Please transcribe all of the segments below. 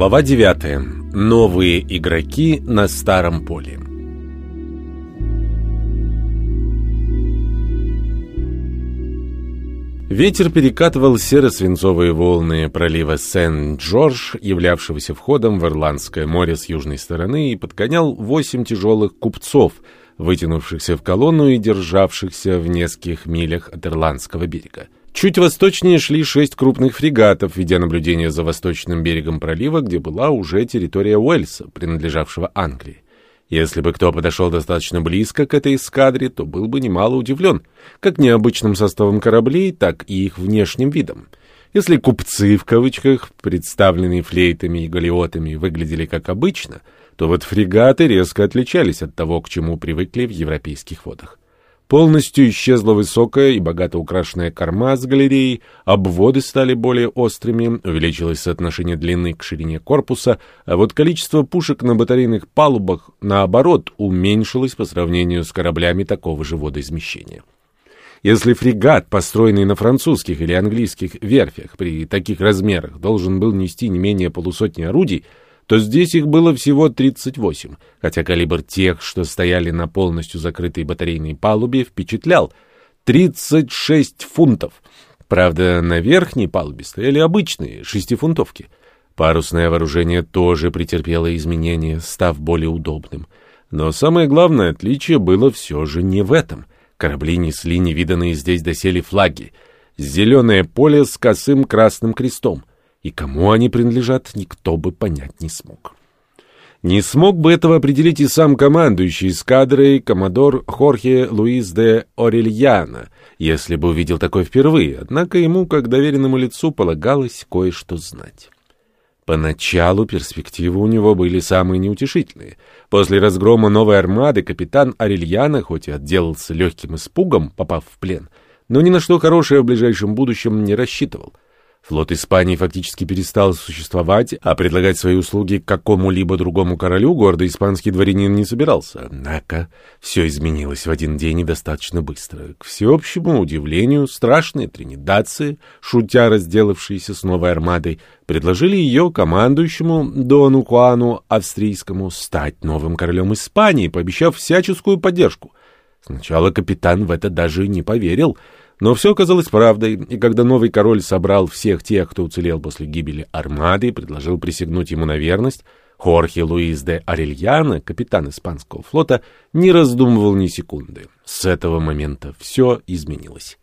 Глава 9. Новые игроки на старом поле. Ветер перекатывал серо-свинцовые волны пролива Сен-Джордж, являвшегося входом в Ирландское море с южной стороны, и подгонял восемь тяжелых купцов, вытянувшихся в колонну и державшихся в нескольких милях от Ирландского берега. Чуть восточнее шли шесть крупных фрегатов, ведя наблюдение за восточным берегом пролива, где была уже территория Уэльса, принадлежавшего Англии. Если бы кто подошел достаточно близко к этой эскадре, то был бы немало удивлен, как необычным составом кораблей, так и их внешним видом. Если «купцы» в кавычках, представленные флейтами и галиотами, выглядели как обычно, то вот фрегаты резко отличались от того, к чему привыкли в европейских водах. Полностью исчезла высокая и богато украшенная корма с галереей, обводы стали более острыми, увеличилось соотношение длины к ширине корпуса, а вот количество пушек на батарейных палубах, наоборот, уменьшилось по сравнению с кораблями такого же водоизмещения. Если фрегат, построенный на французских или английских верфях, при таких размерах должен был нести не менее полусотни орудий, то здесь их было всего 38, хотя калибр тех, что стояли на полностью закрытой батарейной палубе, впечатлял. 36 фунтов. Правда, на верхней палубе стояли обычные шестифунтовки. Парусное вооружение тоже претерпело изменения, став более удобным. Но самое главное отличие было все же не в этом. Корабли несли невиданные здесь доселе флаги. Зеленое поле с косым красным крестом и кому они принадлежат, никто бы понять не смог. Не смог бы этого определить и сам командующий эскадрой, коммодор Хорхе Луис де Орельяна, если бы увидел такое впервые, однако ему, как доверенному лицу, полагалось кое-что знать. Поначалу перспективы у него были самые неутешительные. После разгрома новой армады капитан Орельяна, хоть и отделался легким испугом, попав в плен, но ни на что хорошее в ближайшем будущем не рассчитывал — Флот Испании фактически перестал существовать, а предлагать свои услуги какому-либо другому королю гордый испанский дворянин не собирался. Однако все изменилось в один день и достаточно быстро. К всеобщему удивлению, страшные тринидадцы, шутя разделавшиеся с новой армадой, предложили ее командующему Дону Хуану Австрийскому стать новым королем Испании, пообещав всяческую поддержку. Сначала капитан в это даже не поверил — но все оказалось правдой, и когда новый король собрал всех тех, кто уцелел после гибели армады, и предложил присягнуть ему на верность, Хорхе Луис де Арельяна, капитан испанского флота, не раздумывал ни секунды. С этого момента все изменилось.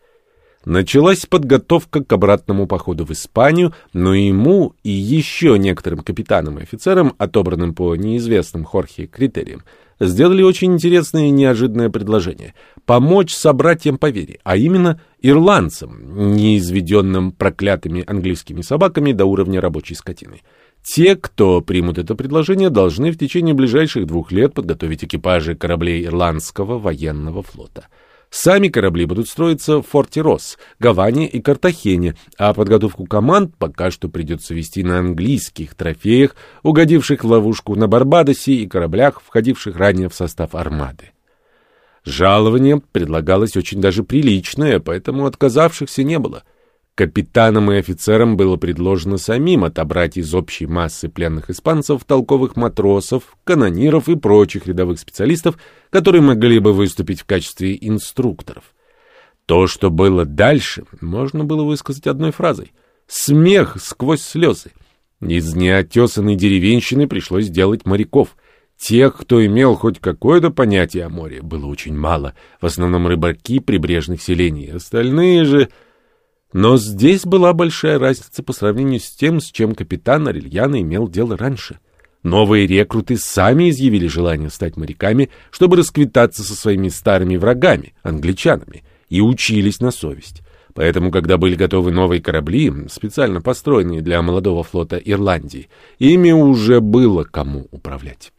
Началась подготовка к обратному походу в Испанию, но ему и еще некоторым капитанам и офицерам, отобранным по неизвестным Хорхе критериям, сделали очень интересное и неожиданное предложение — помочь собратьям по вере, а именно ирландцам, не изведенным проклятыми английскими собаками до уровня рабочей скотины. Те, кто примут это предложение, должны в течение ближайших двух лет подготовить экипажи кораблей ирландского военного флота — Сами корабли будут строиться в Форте Росс, Гаване и Картахене, а подготовку команд пока что придется вести на английских трофеях, угодивших в ловушку на Барбадосе и кораблях, входивших ранее в состав армады. Жалование предлагалось очень даже приличное, поэтому отказавшихся не было — Капитанам и офицерам было предложено самим отобрать из общей массы пленных испанцев толковых матросов, канониров и прочих рядовых специалистов, которые могли бы выступить в качестве инструкторов. То, что было дальше, можно было высказать одной фразой. Смех сквозь слезы. Из неотесанной деревенщины пришлось делать моряков. Тех, кто имел хоть какое-то понятие о море, было очень мало. В основном рыбаки прибрежных селений. Остальные же... Но здесь была большая разница по сравнению с тем, с чем капитан Арельяна имел дело раньше. Новые рекруты сами изъявили желание стать моряками, чтобы расквитаться со своими старыми врагами, англичанами, и учились на совесть. Поэтому, когда были готовы новые корабли, специально построенные для молодого флота Ирландии, ими уже было кому управлять.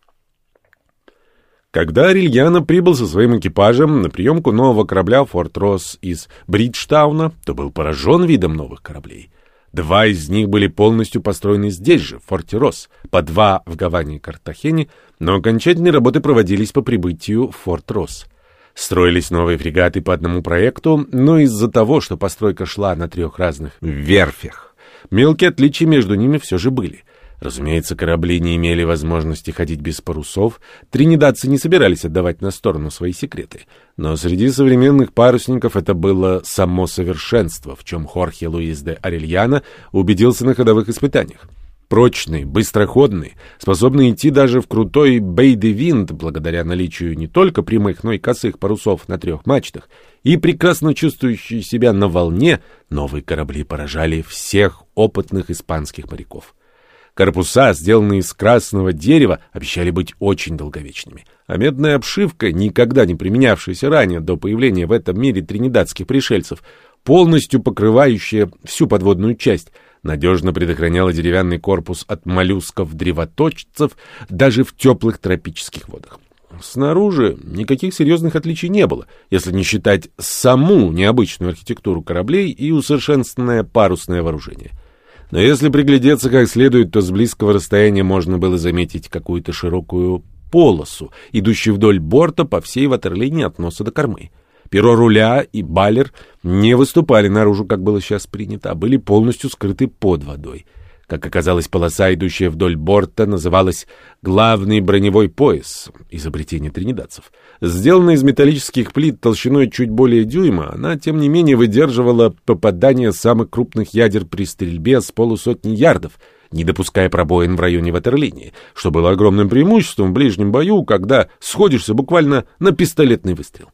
Когда Арильяна прибыл со своим экипажем на приемку нового корабля «Форт Росс» из Бриджтауна, то был поражен видом новых кораблей. Два из них были полностью построены здесь же, в форте Росс, по два в Гаване и Картахене, но окончательные работы проводились по прибытию в форт Росс. Строились новые фрегаты по одному проекту, но из-за того, что постройка шла на трех разных верфях, мелкие отличия между ними все же были. Разумеется, корабли не имели возможности ходить без парусов, тринидадцы не собирались отдавать на сторону свои секреты. Но среди современных парусников это было само совершенство, в чем Хорхе Луис де Арельяна убедился на ходовых испытаниях. Прочные, быстроходные, способные идти даже в крутой бей-де-винд благодаря наличию не только прямых, но и косых парусов на трех мачтах, и прекрасно чувствующие себя на волне, новые корабли поражали всех опытных испанских моряков. Корпуса, сделанные из красного дерева, обещали быть очень долговечными. А медная обшивка, никогда не применявшаяся ранее до появления в этом мире тринидадских пришельцев, полностью покрывающая всю подводную часть, надежно предохраняла деревянный корпус от моллюсков-древоточцев даже в теплых тропических водах. Снаружи никаких серьезных отличий не было, если не считать саму необычную архитектуру кораблей и усовершенствованное парусное вооружение — но если приглядеться как следует, то с близкого расстояния можно было заметить какую-то широкую полосу, идущую вдоль борта по всей ватерлинии от носа до кормы. Перо руля и балер не выступали наружу, как было сейчас принято, а были полностью скрыты под водой. Как оказалось, полоса, идущая вдоль борта, называлась «главный броневой пояс» изобретение тринидадцев. Сделанная из металлических плит толщиной чуть более дюйма, она, тем не менее, выдерживала попадание самых крупных ядер при стрельбе с полусотни ярдов, не допуская пробоин в районе ватерлинии, что было огромным преимуществом в ближнем бою, когда сходишься буквально на пистолетный выстрел.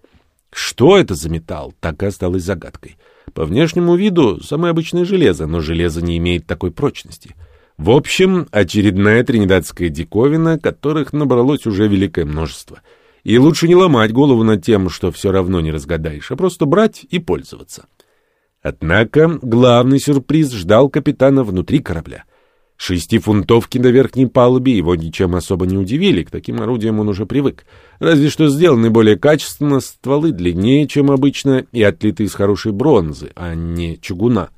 Что это за металл, так и осталось загадкой. По внешнему виду самое обычное железо, но железо не имеет такой прочности. В общем, очередная тринидадская диковина, которых набралось уже великое множество. И лучше не ломать голову над тем, что все равно не разгадаешь, а просто брать и пользоваться. Однако главный сюрприз ждал капитана внутри корабля — Шестифунтовки на верхней палубе его ничем особо не удивили, к таким орудиям он уже привык. Разве что сделаны более качественно, стволы длиннее, чем обычно, и отлиты из хорошей бронзы, а не чугуна.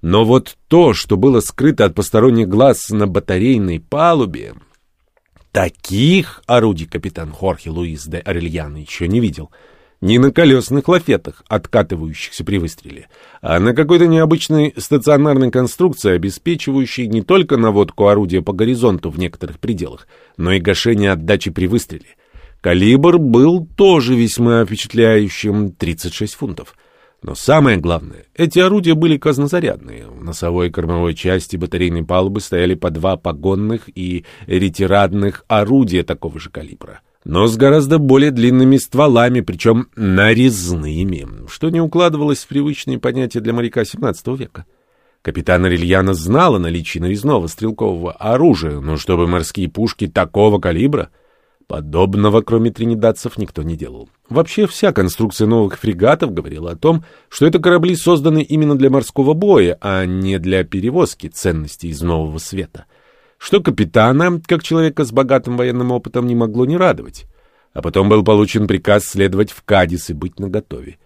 Но вот то, что было скрыто от посторонних глаз на батарейной палубе, таких орудий капитан Хорхе Луис де Орельяна еще не видел — не на колесных лафетах, откатывающихся при выстреле, а на какой-то необычной стационарной конструкции, обеспечивающей не только наводку орудия по горизонту в некоторых пределах, но и гашение отдачи при выстреле. Калибр был тоже весьма впечатляющим — 36 фунтов. Но самое главное, эти орудия были казнозарядные. В носовой и кормовой части батарейной палубы стояли по два погонных и ретирадных орудия такого же калибра но с гораздо более длинными стволами, причем нарезными, что не укладывалось в привычные понятия для моряка XVII века. Капитан Арельяна знал о наличии нарезного стрелкового оружия, но чтобы морские пушки такого калибра... Подобного, кроме тринидадцев, никто не делал. Вообще, вся конструкция новых фрегатов говорила о том, что это корабли созданы именно для морского боя, а не для перевозки ценностей из нового света — что капитана, как человека с богатым военным опытом, не могло не радовать. А потом был получен приказ следовать в Кадис и быть наготове.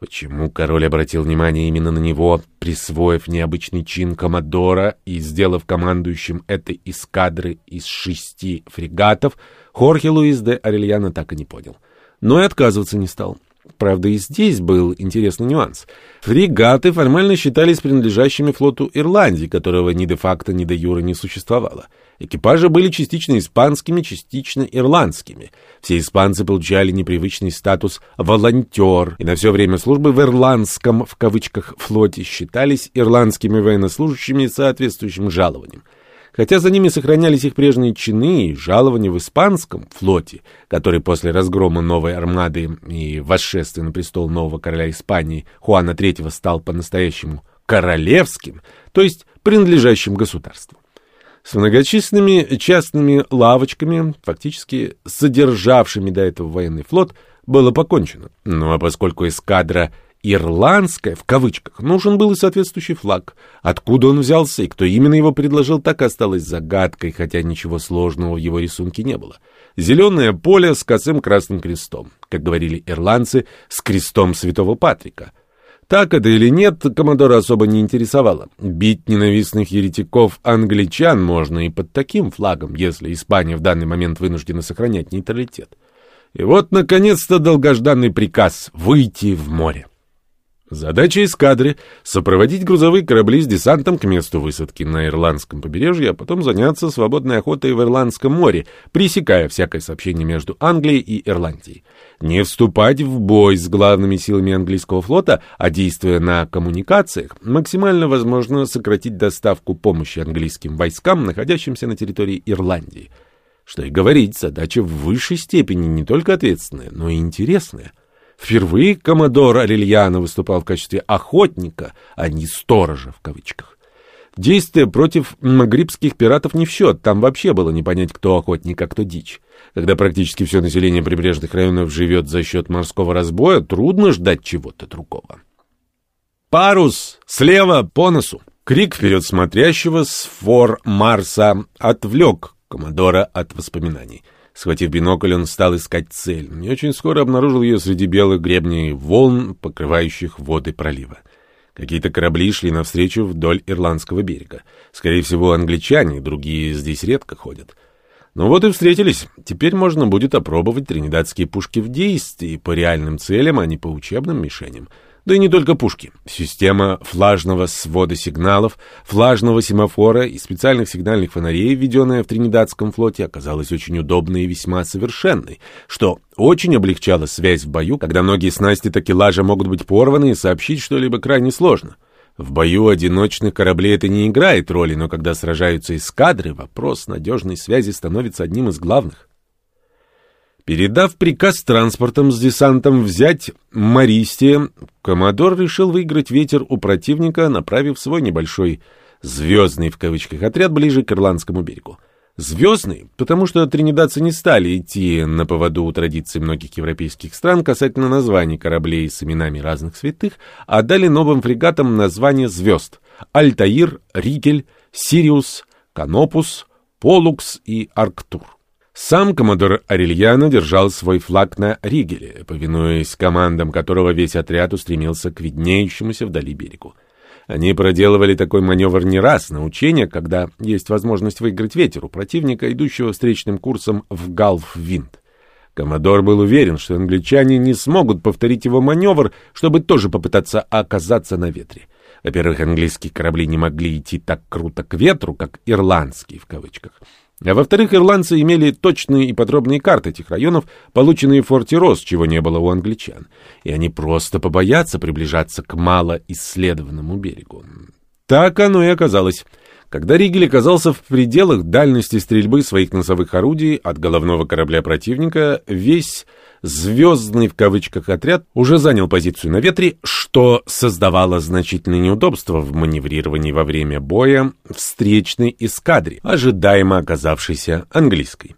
Почему король обратил внимание именно на него, присвоив необычный чин коммодора и сделав командующим этой эскадры из шести фрегатов, Хорхе Луис де Арельяна так и не понял. Но и отказываться не стал. Правда, и здесь был интересный нюанс. Фрегаты формально считались принадлежащими флоту Ирландии, которого ни де-факто, ни де-юра не существовало. Экипажи были частично испанскими, частично ирландскими. Все испанцы получали непривычный статус «волонтер», и на все время службы в ирландском, в кавычках, флоте считались ирландскими военнослужащими с соответствующим жалованием хотя за ними сохранялись их прежние чины и жалования в испанском флоте, который после разгрома новой армады и восшествия на престол нового короля Испании Хуана III стал по-настоящему королевским, то есть принадлежащим государству. С многочисленными частными лавочками, фактически содержавшими до этого военный флот, было покончено. Ну а поскольку эскадра «ирландская» в кавычках, нужен был и соответствующий флаг. Откуда он взялся и кто именно его предложил, так осталось загадкой, хотя ничего сложного в его рисунке не было. Зеленое поле с косым красным крестом, как говорили ирландцы, с крестом святого Патрика. Так это или нет, коммодора особо не интересовало. Бить ненавистных еретиков англичан можно и под таким флагом, если Испания в данный момент вынуждена сохранять нейтралитет. И вот, наконец-то, долгожданный приказ — выйти в море. Задача эскадры — сопроводить грузовые корабли с десантом к месту высадки на Ирландском побережье, а потом заняться свободной охотой в Ирландском море, пресекая всякое сообщение между Англией и Ирландией. Не вступать в бой с главными силами английского флота, а действуя на коммуникациях, максимально возможно сократить доставку помощи английским войскам, находящимся на территории Ирландии. Что и говорить, задача в высшей степени не только ответственная, но и интересная. Впервые коммодор Арельяно выступал в качестве охотника, а не сторожа в кавычках. Действия против магрибских пиратов не в счет, там вообще было не понять, кто охотник, а кто дичь. Когда практически все население прибрежных районов живет за счет морского разбоя, трудно ждать чего-то другого. «Парус! Слева! По носу!» Крик вперед смотрящего с фор Марса отвлек Коммодора от воспоминаний. Схватив бинокль, он стал искать цель и очень скоро обнаружил ее среди белых гребней волн, покрывающих воды пролива. Какие-то корабли шли навстречу вдоль Ирландского берега. Скорее всего, англичане, другие здесь редко ходят. Ну вот и встретились. Теперь можно будет опробовать тринидадские пушки в действии по реальным целям, а не по учебным мишеням. Да и не только пушки. Система флажного свода сигналов, флажного семафора и специальных сигнальных фонарей, введенная в Тринидадском флоте, оказалась очень удобной и весьма совершенной, что очень облегчало связь в бою, когда многие снасти такелажа могут быть порваны и сообщить что-либо крайне сложно. В бою одиночных кораблей это не играет роли, но когда сражаются эскадры, вопрос надежной связи становится одним из главных. Передав приказ транспортом с десантом взять Мористия, Коммодор решил выиграть ветер у противника, направив свой небольшой «звездный» в кавычках отряд ближе к Ирландскому берегу. Звездный, потому что тринидадцы не стали идти на поводу у традиций многих европейских стран касательно названий кораблей с именами разных святых, а дали новым фрегатам название звезд — Альтаир, Ригель, Сириус, Канопус, Полукс и Арктур. Сам коммодор Арельяно держал свой флаг на Ригеле, повинуясь командам которого весь отряд устремился к виднеющемуся вдали берегу. Они проделывали такой маневр не раз на учениях, когда есть возможность выиграть ветер у противника, идущего встречным курсом в Галф-Винд. Коммодор был уверен, что англичане не смогут повторить его маневр, чтобы тоже попытаться оказаться на ветре. Во-первых, английские корабли не могли идти так круто к ветру, как «ирландские» в кавычках — а во-вторых, ирландцы имели точные и подробные карты этих районов, полученные в форте Росс, чего не было у англичан. И они просто побоятся приближаться к малоисследованному берегу. Так оно и оказалось. Когда Ригель оказался в пределах дальности стрельбы своих носовых орудий от головного корабля противника, весь «звездный» в кавычках отряд уже занял позицию на ветре, что создавало значительные неудобства в маневрировании во время боя встречной эскадре, ожидаемо оказавшейся английской.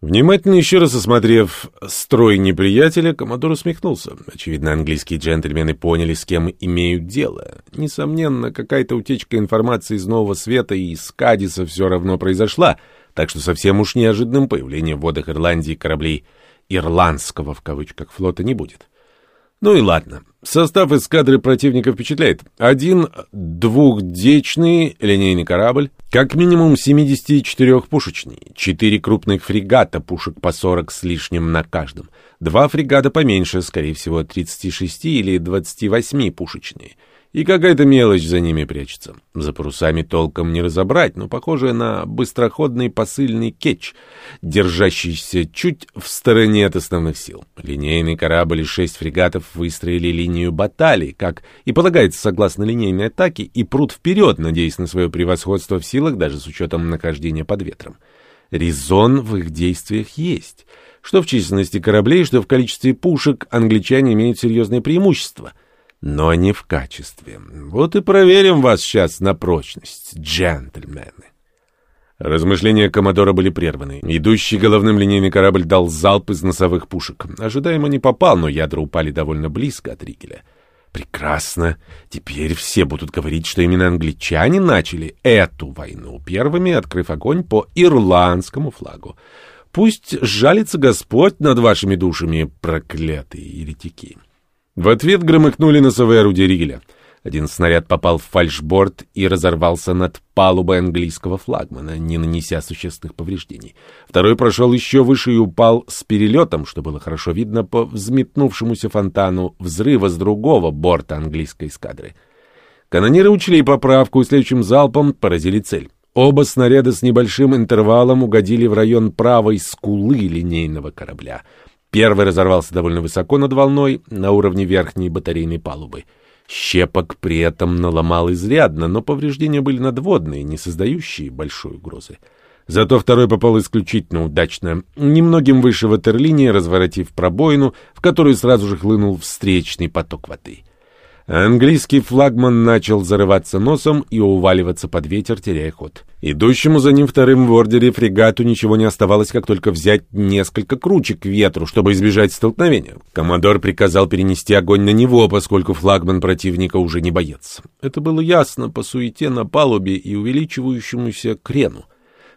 Внимательно еще раз осмотрев строй неприятеля, Коммодор усмехнулся. Очевидно, английские джентльмены поняли, с кем имеют дело. Несомненно, какая-то утечка информации из Нового Света и из Кадиса все равно произошла, так что совсем уж неожиданным появление в водах Ирландии кораблей «ирландского» в кавычках флота не будет. Ну и ладно. Состав эскадры противника впечатляет. Один двухдечный линейный корабль, как минимум 74-пушечный, четыре крупных фрегата, пушек по 40 с лишним на каждом, два фрегата поменьше, скорее всего 36 или 28-пушечные, и какая-то мелочь за ними прячется. За парусами толком не разобрать, но похоже на быстроходный посыльный кетч, держащийся чуть в стороне от основных сил. Линейный корабль и шесть фрегатов выстроили линию баталий, как и полагается согласно линейной атаке, и прут вперед, надеясь на свое превосходство в силах, даже с учетом нахождения под ветром. Резон в их действиях есть. Что в численности кораблей, что в количестве пушек англичане имеют серьезное преимущество — но не в качестве. Вот и проверим вас сейчас на прочность, джентльмены. Размышления Комодора были прерваны. Идущий головным линейный корабль дал залп из носовых пушек. Ожидаемо не попал, но ядра упали довольно близко от Ригеля. Прекрасно. Теперь все будут говорить, что именно англичане начали эту войну, первыми открыв огонь по ирландскому флагу. Пусть жалится Господь над вашими душами, проклятые еретики. В ответ громыхнули носовые орудия Ригеля. Один снаряд попал в фальшборд и разорвался над палубой английского флагмана, не нанеся существенных повреждений. Второй прошел еще выше и упал с перелетом, что было хорошо видно по взметнувшемуся фонтану взрыва с другого борта английской эскадры. Канониры учли поправку и следующим залпом поразили цель. Оба снаряда с небольшим интервалом угодили в район правой скулы линейного корабля. Первый разорвался довольно высоко над волной, на уровне верхней батарейной палубы. Щепок при этом наломал изрядно, но повреждения были надводные, не создающие большой угрозы. Зато второй попал исключительно удачно, немногим выше ватерлинии, разворотив пробоину, в которую сразу же хлынул встречный поток воды. Английский флагман начал зарываться носом и уваливаться под ветер, теряя ход. Идущему за ним вторым в ордере фрегату ничего не оставалось, как только взять несколько кручек ветру, чтобы избежать столкновения. Коммодор приказал перенести огонь на него, поскольку флагман противника уже не боец. Это было ясно по суете на палубе и увеличивающемуся крену.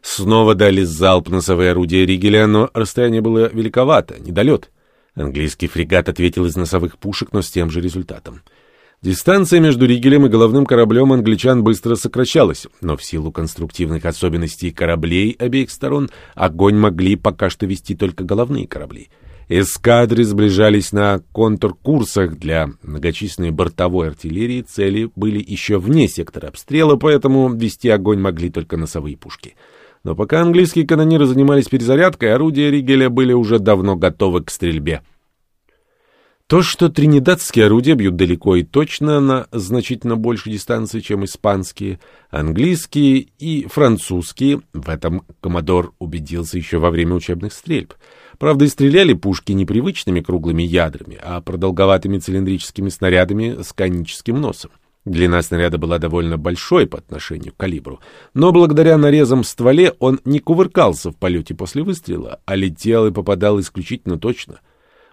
Снова дали залп носовые орудия Ригеля, но расстояние было великовато, недолет. Английский фрегат ответил из носовых пушек, но с тем же результатом. Дистанция между Ригелем и головным кораблем англичан быстро сокращалась, но в силу конструктивных особенностей кораблей обеих сторон огонь могли пока что вести только головные корабли. Эскадры сближались на контркурсах для многочисленной бортовой артиллерии, цели были еще вне сектора обстрела, поэтому вести огонь могли только носовые пушки. Но пока английские канониры занимались перезарядкой, орудия Ригеля были уже давно готовы к стрельбе. То, что тринидадские орудия бьют далеко и точно на значительно большей дистанции, чем испанские, английские и французские, в этом Комодор убедился еще во время учебных стрельб. Правда, и стреляли пушки не привычными круглыми ядрами, а продолговатыми цилиндрическими снарядами с коническим носом. Длина снаряда была довольно большой по отношению к калибру, но благодаря нарезам в стволе он не кувыркался в полете после выстрела, а летел и попадал исключительно точно —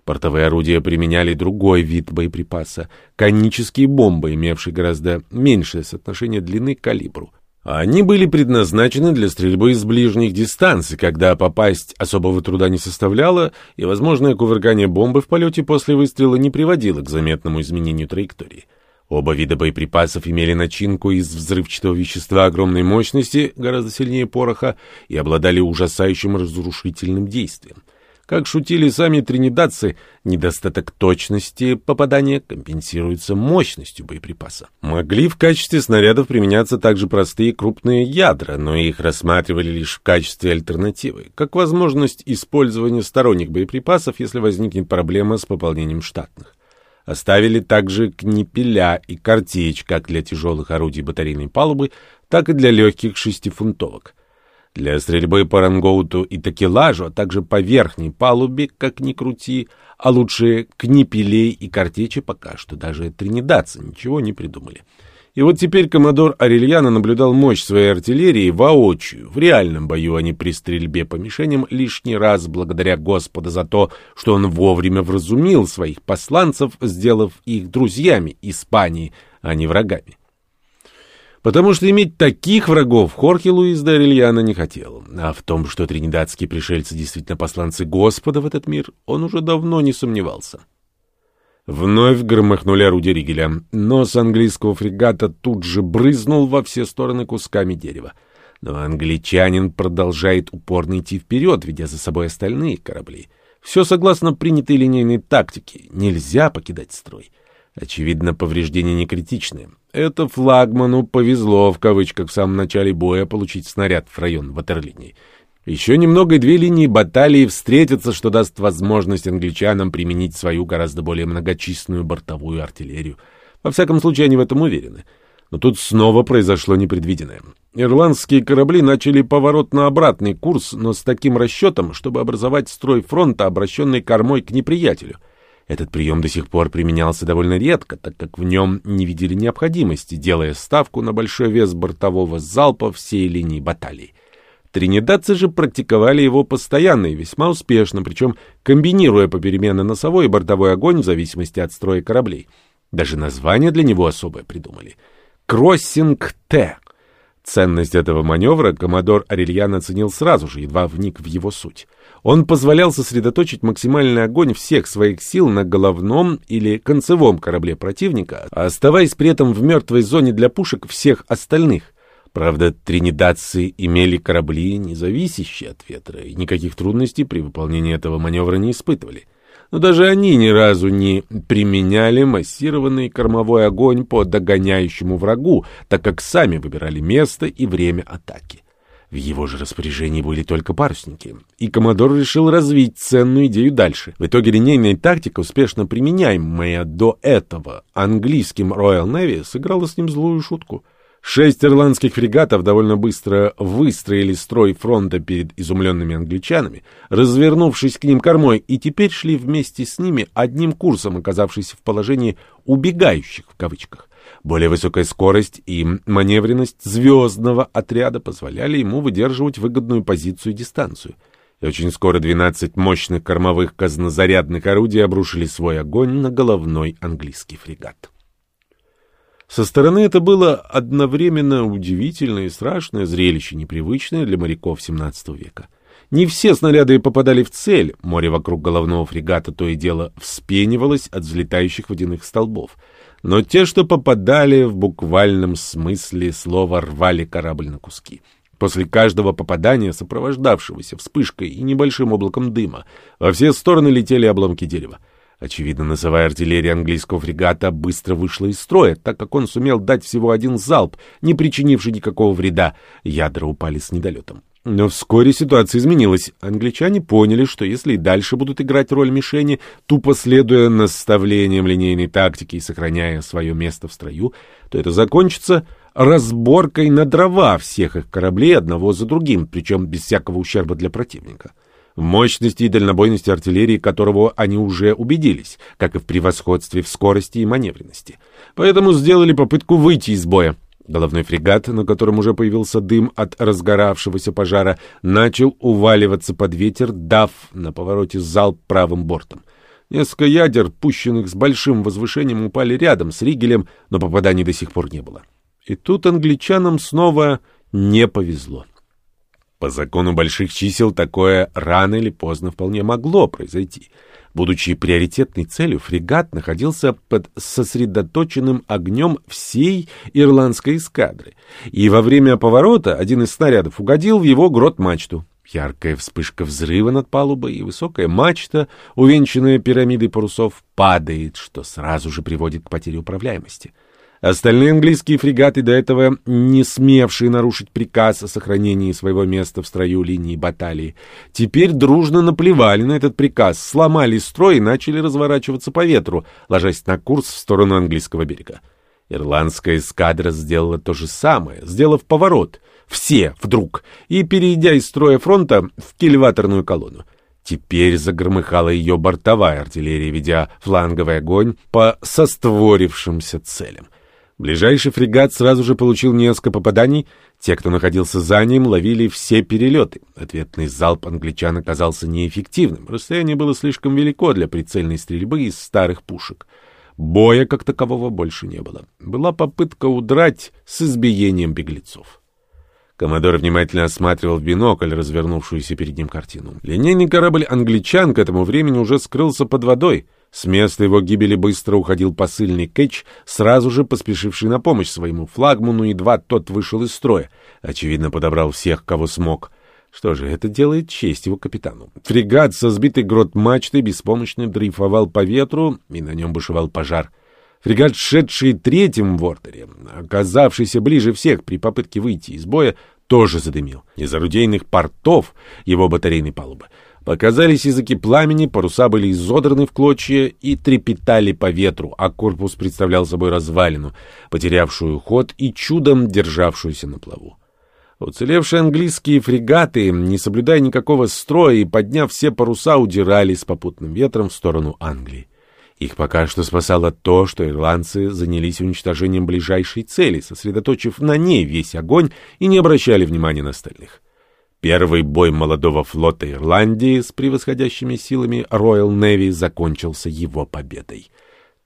Портовые орудия применяли другой вид боеприпаса — конические бомбы, имевшие гораздо меньшее соотношение длины к калибру. Они были предназначены для стрельбы из ближних дистанций, когда попасть особого труда не составляло, и возможное кувыркание бомбы в полете после выстрела не приводило к заметному изменению траектории. Оба вида боеприпасов имели начинку из взрывчатого вещества огромной мощности, гораздо сильнее пороха, и обладали ужасающим разрушительным действием. Как шутили сами тринидадцы, недостаток точности попадания компенсируется мощностью боеприпаса. Могли в качестве снарядов применяться также простые крупные ядра, но их рассматривали лишь в качестве альтернативы, как возможность использования сторонних боеприпасов, если возникнет проблема с пополнением штатных. Оставили также книпеля и картечь как для тяжелых орудий батарейной палубы, так и для легких шестифунтовок. Для стрельбы по рангоуту и такелажу, а также по верхней палубе, как ни крути, а лучше книпелей и картечи пока что даже тринидадцы ничего не придумали. И вот теперь коммодор Арельяна наблюдал мощь своей артиллерии воочию, в реальном бою, а не при стрельбе по мишеням, лишний раз благодаря Господа за то, что он вовремя вразумил своих посланцев, сделав их друзьями Испании, а не врагами. Потому что иметь таких врагов Хорхе Луис де Орельяна не хотел. А в том, что тринидадские пришельцы действительно посланцы Господа в этот мир, он уже давно не сомневался. Вновь громыхнули орудия Ригеля. Нос английского фрегата тут же брызнул во все стороны кусками дерева. Но англичанин продолжает упорно идти вперед, ведя за собой остальные корабли. Все согласно принятой линейной тактике. Нельзя покидать строй. Очевидно, повреждения не критичные. Это флагману повезло, в кавычках, в самом начале боя получить снаряд в район ватерлинии. Еще немного и две линии баталии встретятся, что даст возможность англичанам применить свою гораздо более многочисленную бортовую артиллерию. Во всяком случае, они в этом уверены. Но тут снова произошло непредвиденное. Ирландские корабли начали поворот на обратный курс, но с таким расчетом, чтобы образовать строй фронта, обращенный кормой к неприятелю — этот прием до сих пор применялся довольно редко, так как в нем не видели необходимости, делая ставку на большой вес бортового залпа всей линии баталий. Тринидадцы же практиковали его постоянно и весьма успешно, причем комбинируя попеременно носовой и бортовой огонь в зависимости от строя кораблей. Даже название для него особое придумали. «Кроссинг Т». Ценность этого маневра коммодор Арельян оценил сразу же, едва вник в его суть. Он позволял сосредоточить максимальный огонь всех своих сил на головном или концевом корабле противника, оставаясь при этом в мертвой зоне для пушек всех остальных. Правда, тринидадцы имели корабли, не зависящие от ветра, и никаких трудностей при выполнении этого маневра не испытывали но даже они ни разу не применяли массированный кормовой огонь по догоняющему врагу, так как сами выбирали место и время атаки. В его же распоряжении были только парусники, и Коммодор решил развить ценную идею дальше. В итоге линейная тактика, успешно применяемая до этого английским Royal Navy, сыграла с ним злую шутку — Шесть ирландских фрегатов довольно быстро выстроили строй фронта перед изумленными англичанами, развернувшись к ним кормой, и теперь шли вместе с ними одним курсом, оказавшись в положении «убегающих» в кавычках. Более высокая скорость и маневренность звездного отряда позволяли ему выдерживать выгодную позицию и дистанцию. И очень скоро 12 мощных кормовых казнозарядных орудий обрушили свой огонь на головной английский фрегат. Со стороны это было одновременно удивительное и страшное зрелище, непривычное для моряков XVII века. Не все снаряды попадали в цель, море вокруг головного фрегата то и дело вспенивалось от взлетающих водяных столбов. Но те, что попадали в буквальном смысле слова, рвали корабль на куски. После каждого попадания, сопровождавшегося вспышкой и небольшим облаком дыма, во все стороны летели обломки дерева. Очевидно, носовая артиллерия английского фрегата быстро вышла из строя, так как он сумел дать всего один залп, не причинивший никакого вреда. Ядра упали с недолетом. Но вскоре ситуация изменилась. Англичане поняли, что если и дальше будут играть роль мишени, тупо следуя наставлениям линейной тактики и сохраняя свое место в строю, то это закончится разборкой на дрова всех их кораблей одного за другим, причем без всякого ущерба для противника в мощности и дальнобойности артиллерии которого они уже убедились, как и в превосходстве в скорости и маневренности. Поэтому сделали попытку выйти из боя. Головной фрегат, на котором уже появился дым от разгоравшегося пожара, начал уваливаться под ветер, дав на повороте залп правым бортом. Несколько ядер, пущенных с большим возвышением, упали рядом с Ригелем, но попаданий до сих пор не было. И тут англичанам снова не повезло. По закону больших чисел такое рано или поздно вполне могло произойти. Будучи приоритетной целью, фрегат находился под сосредоточенным огнем всей ирландской эскадры, и во время поворота один из снарядов угодил в его грот-мачту. Яркая вспышка взрыва над палубой, и высокая мачта, увенчанная пирамидой парусов, падает, что сразу же приводит к потере управляемости. Остальные английские фрегаты, до этого не смевшие нарушить приказ о сохранении своего места в строю линии баталии, теперь дружно наплевали на этот приказ, сломали строй и начали разворачиваться по ветру, ложась на курс в сторону английского берега. Ирландская эскадра сделала то же самое, сделав поворот, все вдруг, и перейдя из строя фронта в кильваторную колонну. Теперь загромыхала ее бортовая артиллерия, ведя фланговый огонь по состворившимся целям. Ближайший фрегат сразу же получил несколько попаданий. Те, кто находился за ним, ловили все перелеты. Ответный залп англичан оказался неэффективным. Расстояние было слишком велико для прицельной стрельбы из старых пушек. Боя как такового больше не было. Была попытка удрать с избиением беглецов. Коммодор внимательно осматривал в бинокль развернувшуюся перед ним картину. Линейный корабль «Англичан» к этому времени уже скрылся под водой — с места его гибели быстро уходил посыльный Кэтч, сразу же поспешивший на помощь своему флагману, едва тот вышел из строя. Очевидно, подобрал всех, кого смог. Что же, это делает честь его капитану. Фрегат со сбитой грот мачтой беспомощно дрейфовал по ветру, и на нем бушевал пожар. Фрегат, шедший третьим в ордере, оказавшийся ближе всех при попытке выйти из боя, тоже задымил. Из орудийных портов его батарейной палубы Показались языки пламени, паруса были изодраны в клочья и трепетали по ветру, а корпус представлял собой развалину, потерявшую ход и чудом державшуюся на плаву. Уцелевшие английские фрегаты, не соблюдая никакого строя и подняв все паруса, удирали с попутным ветром в сторону Англии. Их пока что спасало то, что ирландцы занялись уничтожением ближайшей цели, сосредоточив на ней весь огонь и не обращали внимания на остальных. Первый бой молодого флота Ирландии с превосходящими силами Royal Navy закончился его победой.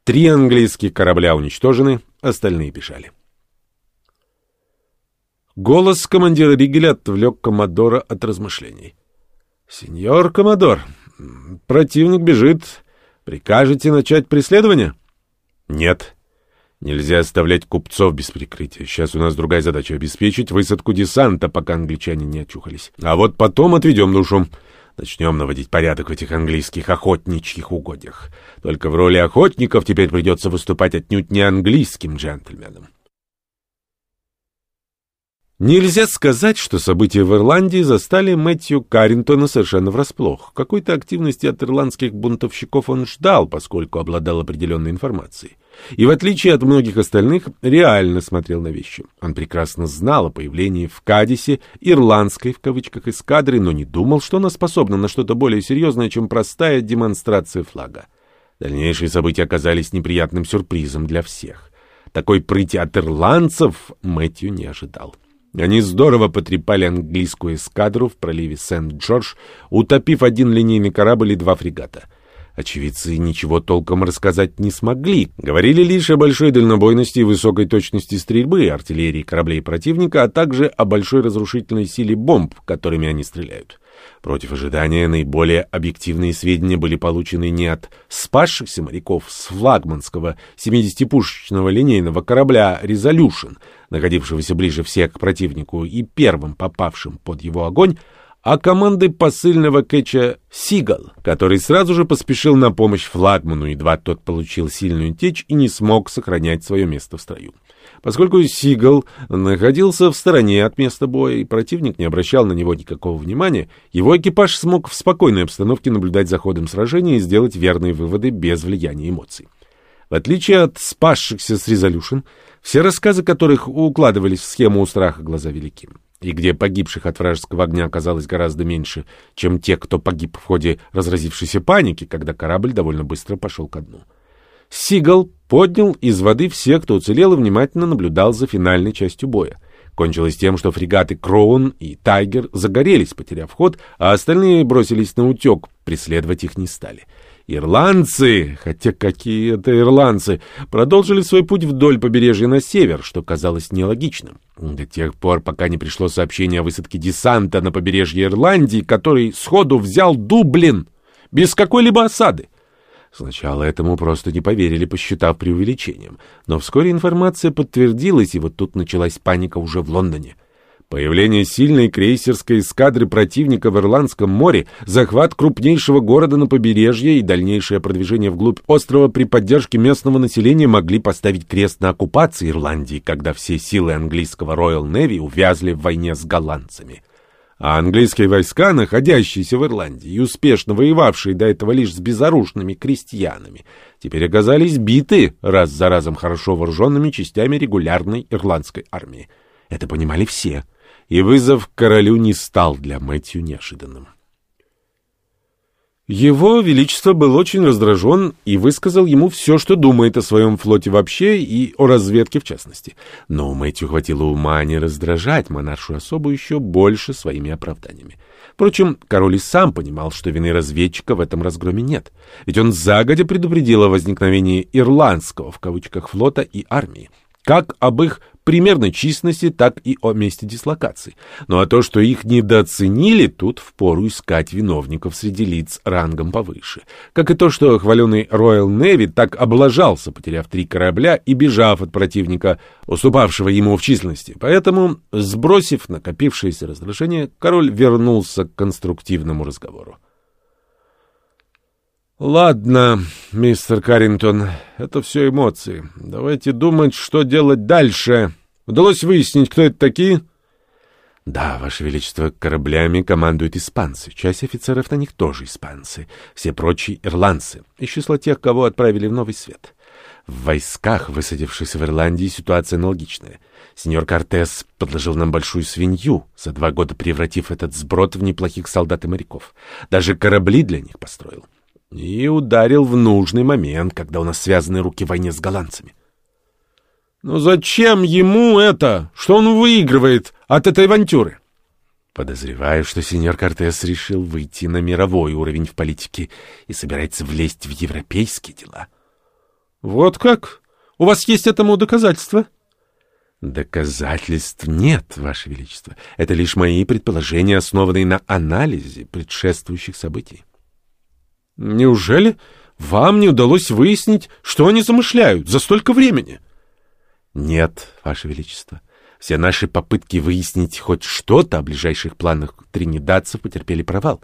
Три английских корабля уничтожены, остальные бежали. Голос командира Ригеля отвлек Комодора от размышлений. «Сеньор Комодор, противник бежит. Прикажете начать преследование?» «Нет. Нельзя оставлять купцов без прикрытия. Сейчас у нас другая задача — обеспечить высадку десанта, пока англичане не очухались. А вот потом отведем душу. Начнем наводить порядок в этих английских охотничьих угодьях. Только в роли охотников теперь придется выступать отнюдь не английским джентльменам. Нельзя сказать, что события в Ирландии застали Мэтью Каррингтона совершенно врасплох. Какой-то активности от ирландских бунтовщиков он ждал, поскольку обладал определенной информацией. И в отличие от многих остальных, реально смотрел на вещи. Он прекрасно знал о появлении в Кадисе «ирландской» в кавычках эскадры, но не думал, что она способна на что-то более серьезное, чем простая демонстрация флага. Дальнейшие события оказались неприятным сюрпризом для всех. Такой прыти от ирландцев Мэтью не ожидал. Они здорово потрепали английскую эскадру в проливе Сент-Джордж, утопив один линейный корабль и два фрегата. Очевидцы ничего толком рассказать не смогли. Говорили лишь о большой дальнобойности и высокой точности стрельбы артиллерии кораблей противника, а также о большой разрушительной силе бомб, которыми они стреляют. Против ожидания наиболее объективные сведения были получены не от спасшихся моряков с флагманского 70-пушечного линейного корабля «Резолюшн», находившегося ближе всех к противнику и первым попавшим под его огонь, а команды посыльного кетча «Сигал», который сразу же поспешил на помощь флагману, едва тот получил сильную течь и не смог сохранять свое место в строю. Поскольку Сигал находился в стороне от места боя и противник не обращал на него никакого внимания, его экипаж смог в спокойной обстановке наблюдать за ходом сражения и сделать верные выводы без влияния эмоций. В отличие от спасшихся с Резолюшн, все рассказы которых укладывались в схему у страха глаза велики, и где погибших от вражеского огня оказалось гораздо меньше, чем те, кто погиб в ходе разразившейся паники, когда корабль довольно быстро пошел ко дну. Сигал поднял из воды всех, кто уцелел, и внимательно наблюдал за финальной частью боя. Кончилось тем, что фрегаты «Кроун» и «Тайгер» загорелись, потеряв ход, а остальные бросились на утек, преследовать их не стали. Ирландцы, хотя какие это ирландцы, продолжили свой путь вдоль побережья на север, что казалось нелогичным. До тех пор, пока не пришло сообщение о высадке десанта на побережье Ирландии, который сходу взял Дублин, без какой-либо осады. Сначала этому просто не поверили, посчитав преувеличением. Но вскоре информация подтвердилась, и вот тут началась паника уже в Лондоне. Появление сильной крейсерской эскадры противника в Ирландском море, захват крупнейшего города на побережье и дальнейшее продвижение вглубь острова при поддержке местного населения могли поставить крест на оккупации Ирландии, когда все силы английского Royal Navy увязли в войне с голландцами. А английские войска, находящиеся в Ирландии и успешно воевавшие до этого лишь с безоружными крестьянами, теперь оказались биты раз за разом хорошо вооруженными частями регулярной ирландской армии. Это понимали все — и вызов королю не стал для Мэтью неожиданным. Его Величество был очень раздражен и высказал ему все, что думает о своем флоте вообще и о разведке в частности. Но у Мэтью хватило ума не раздражать монаршу особу еще больше своими оправданиями. Впрочем, король и сам понимал, что вины разведчика в этом разгроме нет. Ведь он загодя предупредил о возникновении «ирландского» в кавычках флота и армии как об их примерной численности, так и о месте дислокации. Ну а то, что их недооценили, тут впору искать виновников среди лиц рангом повыше. Как и то, что хваленый Royal Navy так облажался, потеряв три корабля и бежав от противника, уступавшего ему в численности. Поэтому, сбросив накопившееся раздражение, король вернулся к конструктивному разговору. «Ладно, мистер Каррингтон, это все эмоции. Давайте думать, что делать дальше. Удалось выяснить, кто это такие?» «Да, Ваше Величество, кораблями командуют испанцы. Часть офицеров на них тоже испанцы. Все прочие — ирландцы. Из числа тех, кого отправили в Новый Свет. В войсках, высадившихся в Ирландии, ситуация аналогичная. Сеньор Кортес подложил нам большую свинью, за два года превратив этот сброд в неплохих солдат и моряков. Даже корабли для них построил. И ударил в нужный момент, когда у нас связаны руки в войне с голландцами. Но зачем ему это? Что он выигрывает от этой авантюры? Подозреваю, что сеньор Кортес решил выйти на мировой уровень в политике и собирается влезть в европейские дела. Вот как? У вас есть этому доказательства? Доказательств нет, Ваше Величество. Это лишь мои предположения, основанные на анализе предшествующих событий. Неужели вам не удалось выяснить, что они замышляют за столько времени? Нет, Ваше Величество. Все наши попытки выяснить хоть что-то о ближайших планах тринидадцев потерпели провал,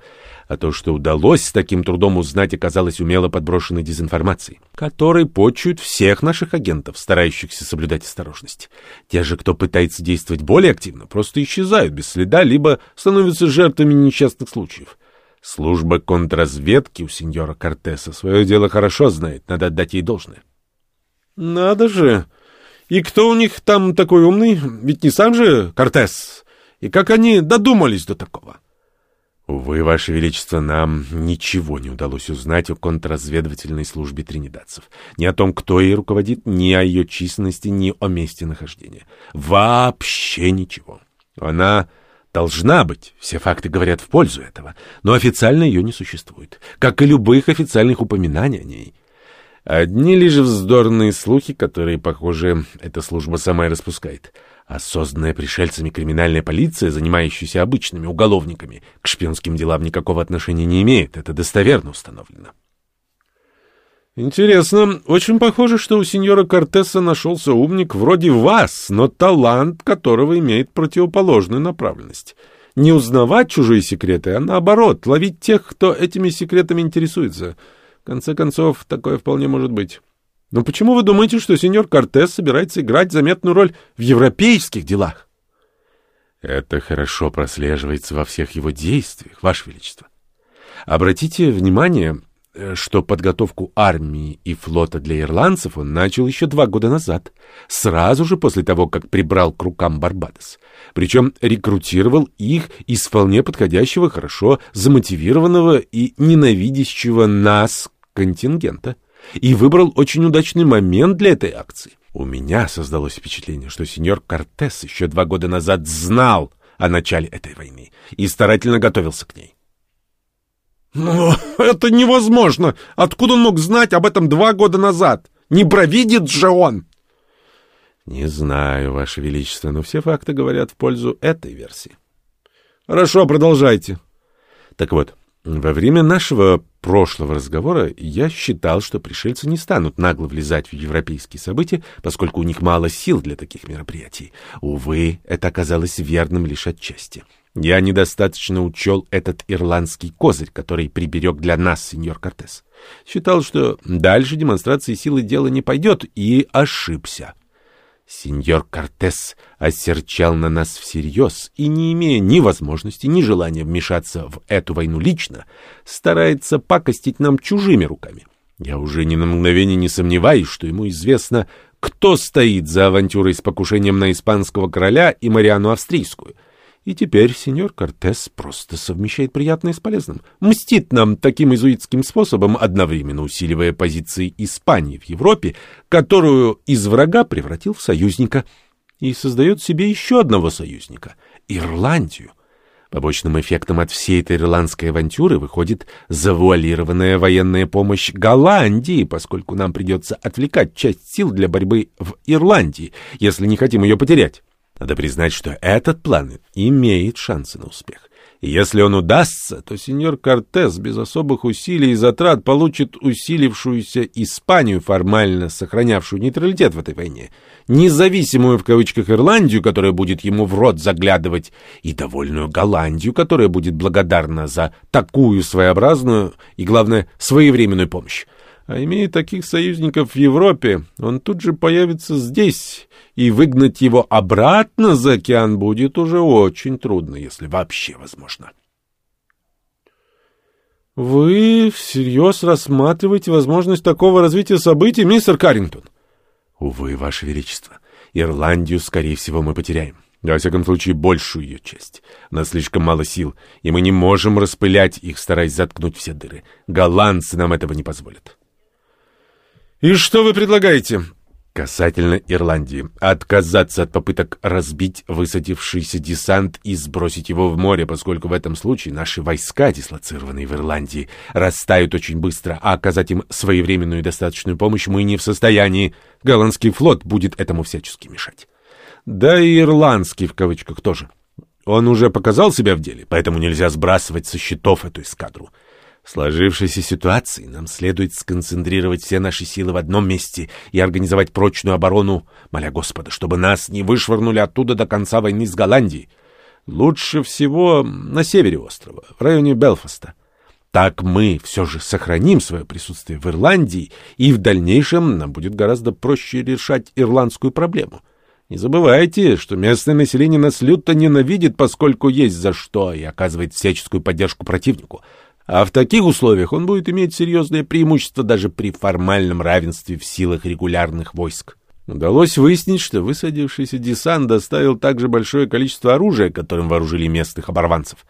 а то, что удалось с таким трудом узнать, оказалось умело подброшенной дезинформацией, которой почуют всех наших агентов, старающихся соблюдать осторожность. Те же, кто пытается действовать более активно, просто исчезают без следа, либо становятся жертвами несчастных случаев. Служба контрразведки у сеньора Кортеса свое дело хорошо знает, надо отдать ей должное. «Надо же!» И кто у них там такой умный? Ведь не сам же Кортес. И как они додумались до такого? Увы, Ваше Величество, нам ничего не удалось узнать о контрразведывательной службе тринидадцев. Ни о том, кто ей руководит, ни о ее численности, ни о месте нахождения. Вообще ничего. Она должна быть, все факты говорят в пользу этого, но официально ее не существует, как и любых официальных упоминаний о ней. Одни лишь вздорные слухи, которые, похоже, эта служба сама и распускает. А созданная пришельцами криминальная полиция, занимающаяся обычными уголовниками, к шпионским делам никакого отношения не имеет. Это достоверно установлено. Интересно. Очень похоже, что у сеньора Кортеса нашелся умник вроде вас, но талант которого имеет противоположную направленность. Не узнавать чужие секреты, а наоборот, ловить тех, кто этими секретами интересуется — конце концов, такое вполне может быть. Но почему вы думаете, что сеньор Кортес собирается играть заметную роль в европейских делах? Это хорошо прослеживается во всех его действиях, Ваше Величество. Обратите внимание, что подготовку армии и флота для ирландцев он начал еще два года назад, сразу же после того, как прибрал к рукам Барбадос. Причем рекрутировал их из вполне подходящего, хорошо замотивированного и ненавидящего нас контингента и выбрал очень удачный момент для этой акции. У меня создалось впечатление, что сеньор Кортес еще два года назад знал о начале этой войны и старательно готовился к ней. «Но это невозможно! Откуда он мог знать об этом два года назад? Не провидит же он!» «Не знаю, Ваше Величество, но все факты говорят в пользу этой версии». «Хорошо, продолжайте». «Так вот, во время нашего прошлого разговора я считал, что пришельцы не станут нагло влезать в европейские события, поскольку у них мало сил для таких мероприятий. Увы, это оказалось верным лишь отчасти. Я недостаточно учел этот ирландский козырь, который приберег для нас сеньор Кортес. Считал, что дальше демонстрации силы дела не пойдет, и ошибся. Сеньор Кортес осерчал на нас всерьез и, не имея ни возможности, ни желания вмешаться в эту войну лично, старается пакостить нам чужими руками. Я уже ни на мгновение не сомневаюсь, что ему известно, кто стоит за авантюрой с покушением на испанского короля и Мариану Австрийскую — и теперь сеньор Кортес просто совмещает приятное с полезным. Мстит нам таким изуитским способом, одновременно усиливая позиции Испании в Европе, которую из врага превратил в союзника, и создает себе еще одного союзника — Ирландию. Побочным эффектом от всей этой ирландской авантюры выходит завуалированная военная помощь Голландии, поскольку нам придется отвлекать часть сил для борьбы в Ирландии, если не хотим ее потерять. Надо признать, что этот план имеет шансы на успех. И если он удастся, то сеньор Кортес без особых усилий и затрат получит усилившуюся Испанию, формально сохранявшую нейтралитет в этой войне, независимую в кавычках Ирландию, которая будет ему в рот заглядывать, и довольную Голландию, которая будет благодарна за такую своеобразную и, главное, своевременную помощь. А имея таких союзников в Европе, он тут же появится здесь, и выгнать его обратно за океан будет уже очень трудно, если вообще возможно. «Вы всерьез рассматриваете возможность такого развития событий, мистер Каррингтон?» «Увы, Ваше Величество, Ирландию, скорее всего, мы потеряем. Во всяком случае, большую ее часть. У нас слишком мало сил, и мы не можем распылять их, стараясь заткнуть все дыры. Голландцы нам этого не позволят». «И что вы предлагаете?» Касательно Ирландии. Отказаться от попыток разбить высадившийся десант и сбросить его в море, поскольку в этом случае наши войска, дислоцированные в Ирландии, растают очень быстро, а оказать им своевременную и достаточную помощь мы не в состоянии. Голландский флот будет этому всячески мешать. Да и ирландский в кавычках тоже. Он уже показал себя в деле, поэтому нельзя сбрасывать со счетов эту эскадру. В сложившейся ситуации нам следует сконцентрировать все наши силы в одном месте и организовать прочную оборону, моля Господа, чтобы нас не вышвырнули оттуда до конца войны с Голландией. Лучше всего на севере острова, в районе Белфаста. Так мы все же сохраним свое присутствие в Ирландии, и в дальнейшем нам будет гораздо проще решать ирландскую проблему. Не забывайте, что местное население нас люто ненавидит, поскольку есть за что, и оказывает всяческую поддержку противнику — а в таких условиях он будет иметь серьезное преимущество даже при формальном равенстве в силах регулярных войск. Удалось выяснить, что высадившийся десант доставил также большое количество оружия, которым вооружили местных оборванцев.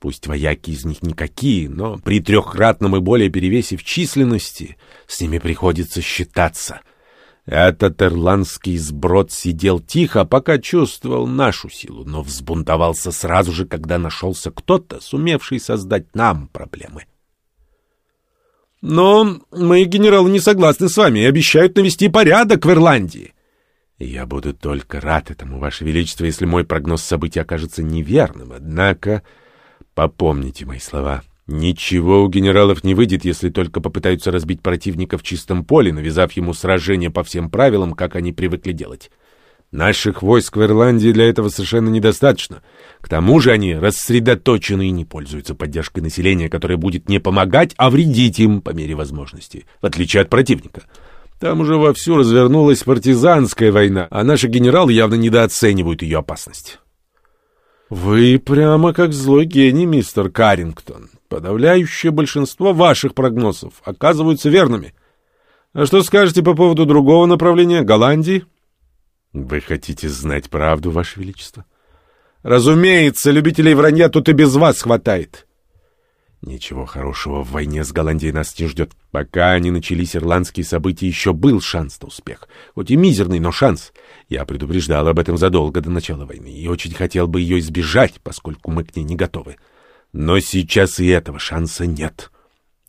Пусть вояки из них никакие, но при трехкратном и более перевесе в численности с ними приходится считаться — этот ирландский сброд сидел тихо, пока чувствовал нашу силу, но взбунтовался сразу же, когда нашелся кто-то, сумевший создать нам проблемы. Но мои генералы не согласны с вами и обещают навести порядок в Ирландии. Я буду только рад этому, Ваше Величество, если мой прогноз событий окажется неверным. Однако попомните мои слова. Ничего у генералов не выйдет, если только попытаются разбить противника в чистом поле, навязав ему сражение по всем правилам, как они привыкли делать. Наших войск в Ирландии для этого совершенно недостаточно. К тому же они рассредоточены и не пользуются поддержкой населения, которое будет не помогать, а вредить им по мере возможности, в отличие от противника. Там уже вовсю развернулась партизанская война, а наши генералы явно недооценивают ее опасность. «Вы прямо как злой гений, мистер Каррингтон. Подавляющее большинство ваших прогнозов оказываются верными. А что скажете по поводу другого направления, Голландии? Вы хотите знать правду, Ваше Величество? Разумеется, любителей вранья тут и без вас хватает. Ничего хорошего в войне с Голландией нас не ждет. Пока не начались ирландские события, еще был шанс на успех. Хоть и мизерный, но шанс. Я предупреждал об этом задолго до начала войны и очень хотел бы ее избежать, поскольку мы к ней не готовы. Но сейчас и этого шанса нет.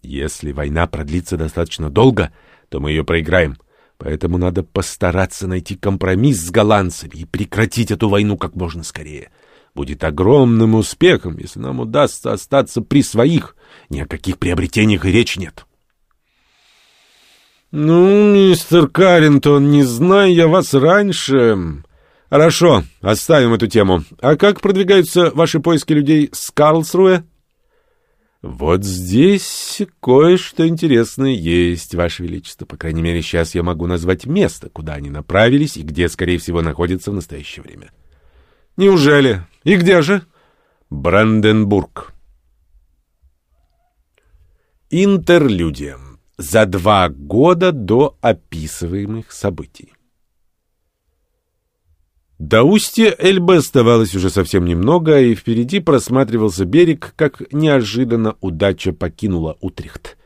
Если война продлится достаточно долго, то мы ее проиграем. Поэтому надо постараться найти компромисс с голландцами и прекратить эту войну как можно скорее. Будет огромным успехом, если нам удастся остаться при своих. Ни о каких приобретениях и речи нет. «Ну, мистер Карринтон, не знаю я вас раньше...» Хорошо, оставим эту тему. А как продвигаются ваши поиски людей с Карлсруэ? Вот здесь кое-что интересное есть, ваше величество. По крайней мере, сейчас я могу назвать место, куда они направились и где, скорее всего, находятся в настоящее время. Неужели? И где же? Бранденбург. Интерлюдия. За два года до описываемых событий. До устья Эльбы оставалось уже совсем немного, и впереди просматривался берег, как неожиданно удача покинула Утрехт.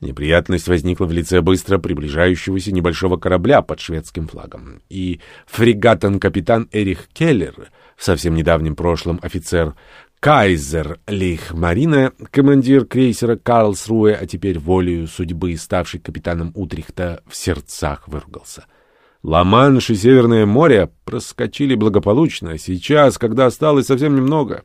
Неприятность возникла в лице быстро приближающегося небольшого корабля под шведским флагом. И фрегатон-капитан Эрих Келлер, в совсем недавнем прошлом офицер Кайзер Лейхмарина, командир крейсера Карлсруэ, а теперь волею судьбы ставший капитаном Утрехта, в сердцах выругался — Ла-Манш и Северное море проскочили благополучно, сейчас, когда осталось совсем немного.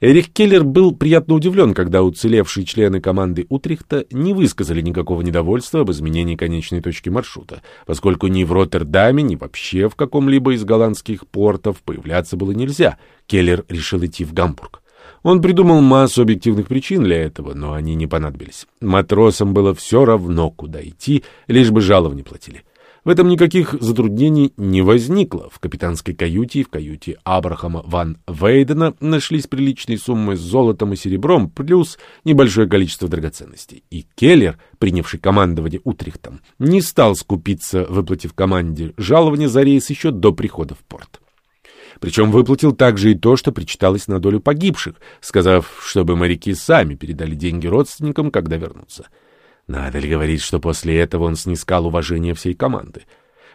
Эрих Келлер был приятно удивлен, когда уцелевшие члены команды Утрихта не высказали никакого недовольства об изменении конечной точки маршрута, поскольку ни в Роттердаме, ни вообще в каком-либо из голландских портов появляться было нельзя. Келлер решил идти в Гамбург. Он придумал массу объективных причин для этого, но они не понадобились. Матросам было все равно, куда идти, лишь бы жалов не платили. В этом никаких затруднений не возникло. В капитанской каюте и в каюте Абрахама ван Вейдена нашлись приличные суммы с золотом и серебром, плюс небольшое количество драгоценностей. И Келлер, принявший командование Утрихтом, не стал скупиться, выплатив команде жалование за рейс еще до прихода в порт. Причем выплатил также и то, что причиталось на долю погибших, сказав, чтобы моряки сами передали деньги родственникам, когда вернутся. Надо ли говорить, что после этого он снискал уважение всей команды?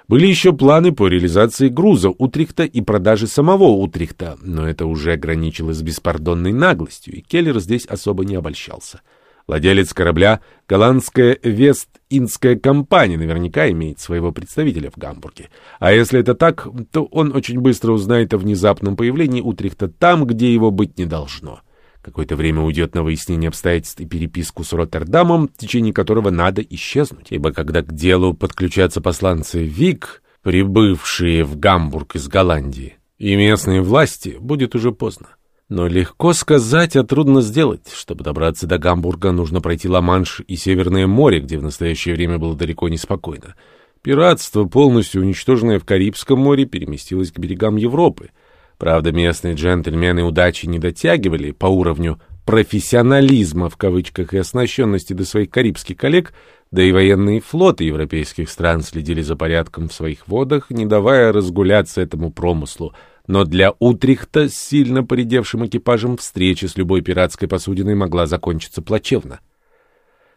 Были еще планы по реализации груза Утрихта и продаже самого Утрихта, но это уже ограничилось беспардонной наглостью, и Келлер здесь особо не обольщался. Владелец корабля, голландская Вест-Индская компания, наверняка имеет своего представителя в Гамбурге. А если это так, то он очень быстро узнает о внезапном появлении Утрихта там, где его быть не должно. Какое-то время уйдет на выяснение обстоятельств и переписку с Роттердамом, в течение которого надо исчезнуть. Ибо когда к делу подключатся посланцы ВИК, прибывшие в Гамбург из Голландии, и местные власти, будет уже поздно. Но легко сказать, а трудно сделать. Чтобы добраться до Гамбурга, нужно пройти Ла-Манш и Северное море, где в настоящее время было далеко не спокойно. Пиратство, полностью уничтоженное в Карибском море, переместилось к берегам Европы. Правда, местные джентльмены удачи не дотягивали по уровню «профессионализма» в кавычках и оснащенности до своих карибских коллег, да и военные флоты европейских стран следили за порядком в своих водах, не давая разгуляться этому промыслу – но для Утрихта с сильно поредевшим экипажем встреча с любой пиратской посудиной могла закончиться плачевно.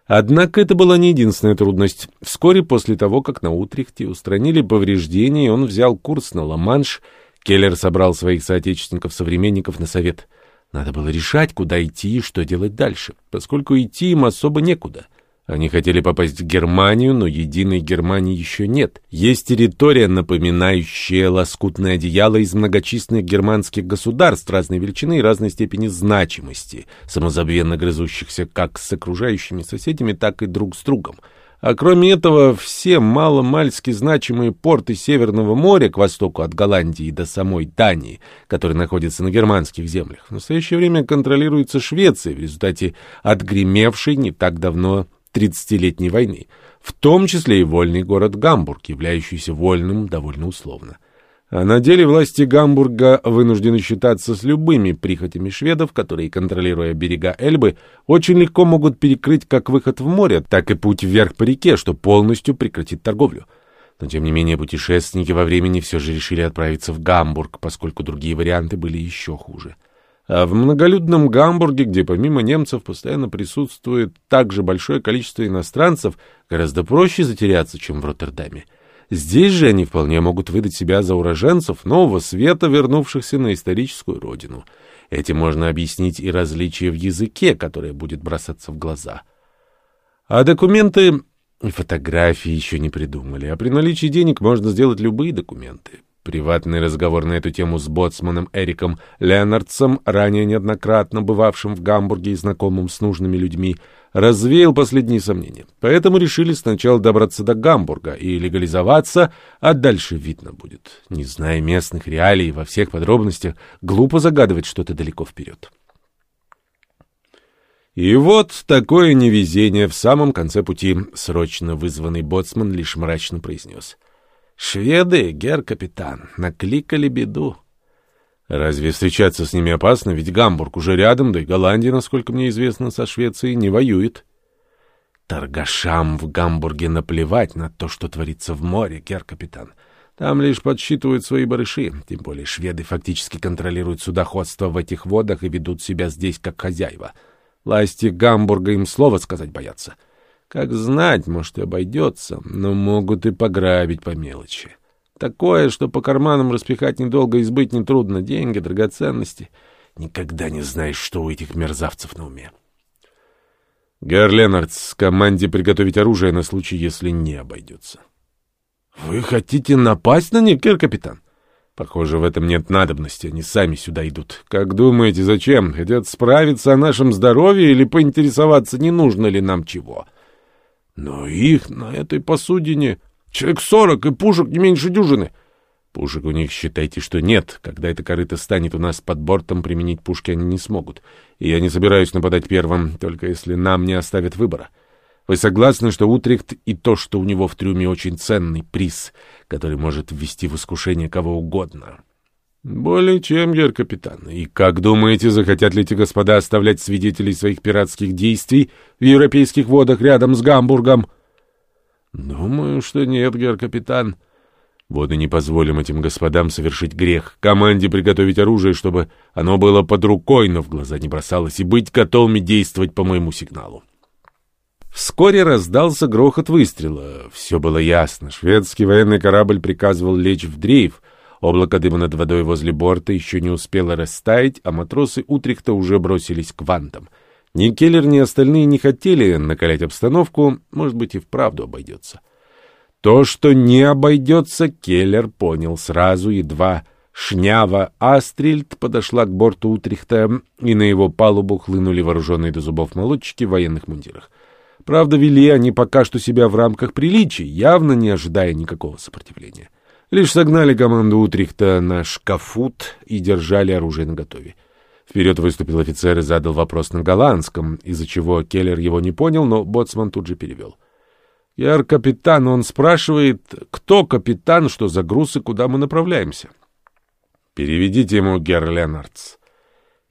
Однако это была не единственная трудность. Вскоре после того, как на Утрихте устранили повреждения, он взял курс на Ла-Манш, Келлер собрал своих соотечественников-современников на совет. Надо было решать, куда идти и что делать дальше, поскольку идти им особо некуда — они хотели попасть в Германию, но единой Германии еще нет. Есть территория, напоминающая лоскутное одеяло из многочисленных германских государств разной величины и разной степени значимости, самозабвенно грызущихся как с окружающими соседями, так и друг с другом. А кроме этого, все маломальски значимые порты Северного моря к востоку от Голландии до самой Дании, которые находятся на германских землях, в настоящее время контролируются Швецией в результате отгремевшей не так давно 30-летней войны, в том числе и вольный город Гамбург, являющийся вольным довольно условно. А на деле власти Гамбурга вынуждены считаться с любыми прихотями шведов, которые, контролируя берега Эльбы, очень легко могут перекрыть как выход в море, так и путь вверх по реке, что полностью прекратит торговлю. Но, тем не менее, путешественники во времени все же решили отправиться в Гамбург, поскольку другие варианты были еще хуже. А в многолюдном Гамбурге, где помимо немцев постоянно присутствует также большое количество иностранцев, гораздо проще затеряться, чем в Роттердаме. Здесь же они вполне могут выдать себя за уроженцев нового света, вернувшихся на историческую родину. Этим можно объяснить и различие в языке, которое будет бросаться в глаза. А документы фотографии еще не придумали, а при наличии денег можно сделать любые документы. Приватный разговор на эту тему с боцманом Эриком Леонардсом, ранее неоднократно бывавшим в Гамбурге и знакомым с нужными людьми, развеял последние сомнения. Поэтому решили сначала добраться до Гамбурга и легализоваться, а дальше видно будет. Не зная местных реалий во всех подробностях, глупо загадывать что-то далеко вперед. И вот такое невезение в самом конце пути, срочно вызванный боцман лишь мрачно произнес — Шведы, гер-капитан, накликали беду. Разве встречаться с ними опасно? Ведь Гамбург уже рядом, да и Голландия, насколько мне известно, со Швецией не воюет. Торгашам в Гамбурге наплевать на то, что творится в море, гер-капитан. Там лишь подсчитывают свои барыши. Тем более шведы фактически контролируют судоходство в этих водах и ведут себя здесь как хозяева. Власти Гамбурга им слова сказать боятся. — как знать, может, и обойдется, но могут и пограбить по мелочи. Такое, что по карманам распихать недолго и сбыть нетрудно. Деньги, драгоценности. Никогда не знаешь, что у этих мерзавцев на уме. Герр Ленардс, команде приготовить оружие на случай, если не обойдется. — Вы хотите напасть на них, капитан? Похоже, в этом нет надобности, они сами сюда идут. Как думаете, зачем? Хотят справиться о нашем здоровье или поинтересоваться, не нужно ли нам чего? — но их на этой посудине человек сорок и пушек не меньше дюжины. Пушек у них, считайте, что нет. Когда эта корыта станет у нас под бортом, применить пушки они не смогут. И я не собираюсь нападать первым, только если нам не оставят выбора. Вы согласны, что Утрехт и то, что у него в трюме очень ценный приз, который может ввести в искушение кого угодно? Более чем, гер-капитан. И как думаете, захотят ли эти господа оставлять свидетелей своих пиратских действий в европейских водах рядом с Гамбургом? Думаю, что нет, гер-капитан. Вот и не позволим этим господам совершить грех. Команде приготовить оружие, чтобы оно было под рукой, но в глаза не бросалось, и быть готовыми действовать по моему сигналу. Вскоре раздался грохот выстрела. Все было ясно. Шведский военный корабль приказывал лечь в дрейф — Облако дыма над водой возле борта еще не успело растаять, а матросы Утрихта уже бросились к вантам. Ни Келлер, ни остальные не хотели накалять обстановку, может быть, и вправду обойдется. То, что не обойдется, Келлер понял сразу, едва шнява Астрильд подошла к борту Утрихта, и на его палубу хлынули вооруженные до зубов молодчики в военных мундирах. Правда, вели они пока что себя в рамках приличий, явно не ожидая никакого сопротивления. Лишь согнали команду Утрихта на шкафут и держали оружие наготове. Вперед выступил офицер и задал вопрос на голландском, из-за чего Келлер его не понял, но боцман тут же перевел. «Яр капитан, он спрашивает, кто капитан, что за груз и куда мы направляемся?» «Переведите ему, Герр Ленардс».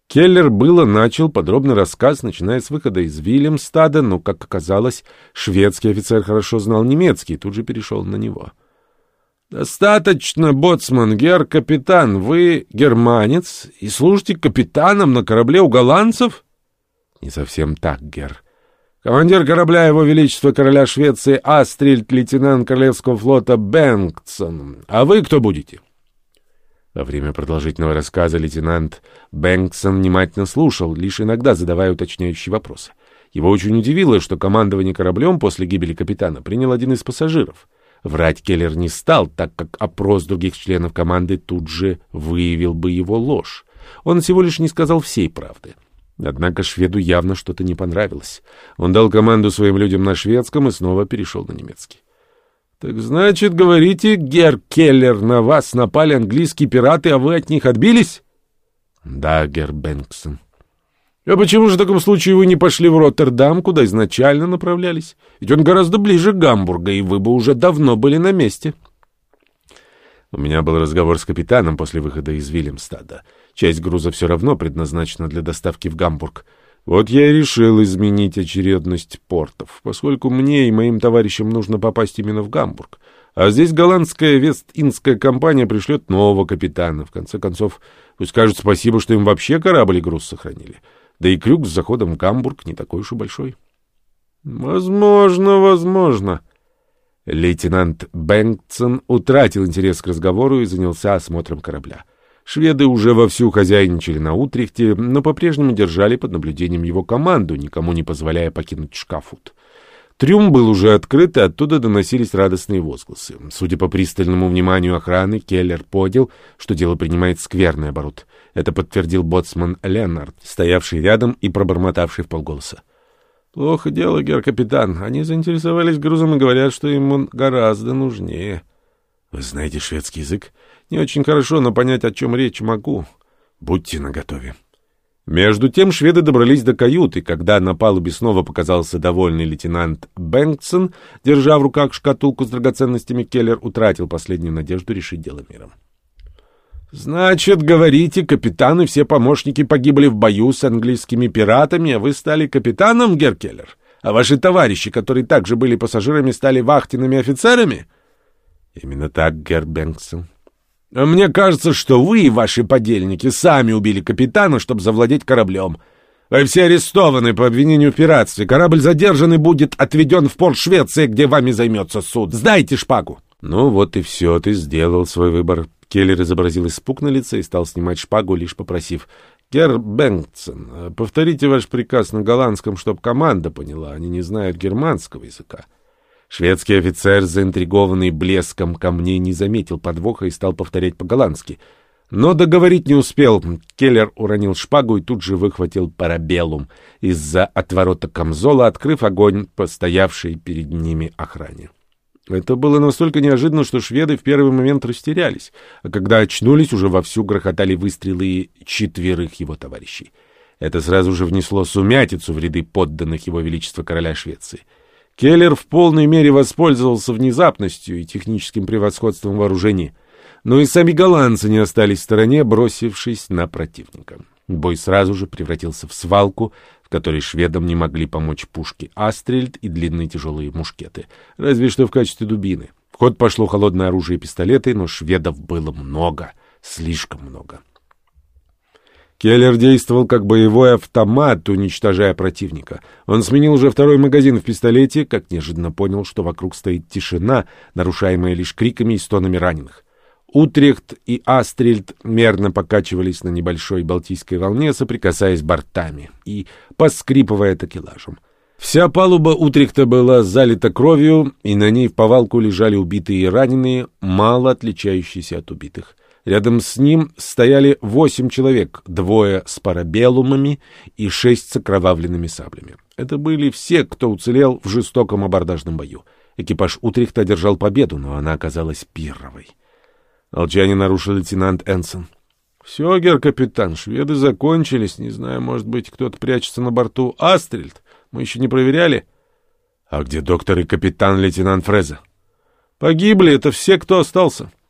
Келлер было начал подробный рассказ, начиная с выхода из Вильямстада, но, как оказалось, шведский офицер хорошо знал немецкий и тут же перешел на него. «Достаточно, боцман, гер капитан. Вы германец и служите капитаном на корабле у голландцев?» «Не совсем так, гер. Командир корабля Его Величества Короля Швеции Астрильд, лейтенант Королевского флота Бэнксон. А вы кто будете?» Во время продолжительного рассказа лейтенант Бэнксон внимательно слушал, лишь иногда задавая уточняющие вопросы. Его очень удивило, что командование кораблем после гибели капитана принял один из пассажиров — Врать Келлер не стал, так как опрос других членов команды тут же выявил бы его ложь. Он всего лишь не сказал всей правды. Однако шведу явно что-то не понравилось. Он дал команду своим людям на шведском и снова перешел на немецкий. «Так значит, говорите, Гер Келлер, на вас напали английские пираты, а вы от них отбились?» «Да, Гер Бенксон». А почему же в таком случае вы не пошли в Роттердам, куда изначально направлялись? Ведь он гораздо ближе Гамбурга, и вы бы уже давно были на месте. У меня был разговор с капитаном после выхода из Вильямстада. Часть груза все равно предназначена для доставки в Гамбург. Вот я и решил изменить очередность портов, поскольку мне и моим товарищам нужно попасть именно в Гамбург. А здесь голландская Вест-Индская компания пришлет нового капитана. В конце концов, пусть скажут спасибо, что им вообще корабль и груз сохранили. Да и крюк с заходом в Гамбург не такой уж и большой. Возможно, возможно. Лейтенант Бэнксон утратил интерес к разговору и занялся осмотром корабля. Шведы уже вовсю хозяйничали на Утрехте, но по-прежнему держали под наблюдением его команду, никому не позволяя покинуть шкафут. Трюм был уже открыт, и оттуда доносились радостные возгласы. Судя по пристальному вниманию охраны, Келлер понял, что дело принимает скверный оборот. Это подтвердил боцман Леннард, стоявший рядом и пробормотавший в полголоса. «Плохо дело, гер-капитан. Они заинтересовались грузом и говорят, что им он гораздо нужнее». «Вы знаете шведский язык?» «Не очень хорошо, но понять, о чем речь, могу. Будьте наготове». Между тем шведы добрались до каюты, когда на палубе снова показался довольный лейтенант Бэнксон, держа в руках шкатулку с драгоценностями, Келлер утратил последнюю надежду решить дело миром. «Значит, говорите, капитан и все помощники погибли в бою с английскими пиратами, а вы стали капитаном, Геркеллер? А ваши товарищи, которые также были пассажирами, стали вахтенными офицерами?» «Именно так, Гер Бенксон». «А мне кажется, что вы и ваши подельники сами убили капитана, чтобы завладеть кораблем. Вы все арестованы по обвинению в пиратстве. Корабль задержан и будет отведен в порт Швеции, где вами займется суд. Сдайте шпагу!» «Ну вот и все, ты сделал свой выбор», Келлер изобразил испуг на лице и стал снимать шпагу, лишь попросив. «Герр Бенгтсон, повторите ваш приказ на голландском, чтоб команда поняла. Они не знают германского языка». Шведский офицер, заинтригованный блеском камней, не заметил подвоха и стал повторять по-голландски. Но договорить не успел. Келлер уронил шпагу и тут же выхватил парабеллум из-за отворота камзола, открыв огонь по стоявшей перед ними охране. Это было настолько неожиданно, что шведы в первый момент растерялись, а когда очнулись, уже вовсю грохотали выстрелы четверых его товарищей. Это сразу же внесло сумятицу в ряды подданных его величества короля Швеции. Келлер в полной мере воспользовался внезапностью и техническим превосходством вооружений, но и сами голландцы не остались в стороне, бросившись на противника. Бой сразу же превратился в свалку, которой шведам не могли помочь пушки Астрельд и длинные тяжелые мушкеты, разве что в качестве дубины. В ход пошло холодное оружие и пистолеты, но шведов было много, слишком много. Келлер действовал как боевой автомат, уничтожая противника. Он сменил уже второй магазин в пистолете, как неожиданно понял, что вокруг стоит тишина, нарушаемая лишь криками и стонами раненых. Утрехт и Астрельд мерно покачивались на небольшой Балтийской волне, соприкасаясь бортами и поскрипывая такелажем. Вся палуба Утрехта была залита кровью, и на ней в повалку лежали убитые и раненые, мало отличающиеся от убитых. Рядом с ним стояли восемь человек, двое с парабеллумами и шесть с окровавленными саблями. Это были все, кто уцелел в жестоком абордажном бою. Экипаж Утрехта одержал победу, но она оказалась пирровой. Молчание нарушил лейтенант Энсон. — Все, гер-капитан, шведы закончились. Не знаю, может быть, кто-то прячется на борту. Астрельд, мы еще не проверяли. — А где доктор и капитан-лейтенант Фреза? — Погибли, это все, кто остался. —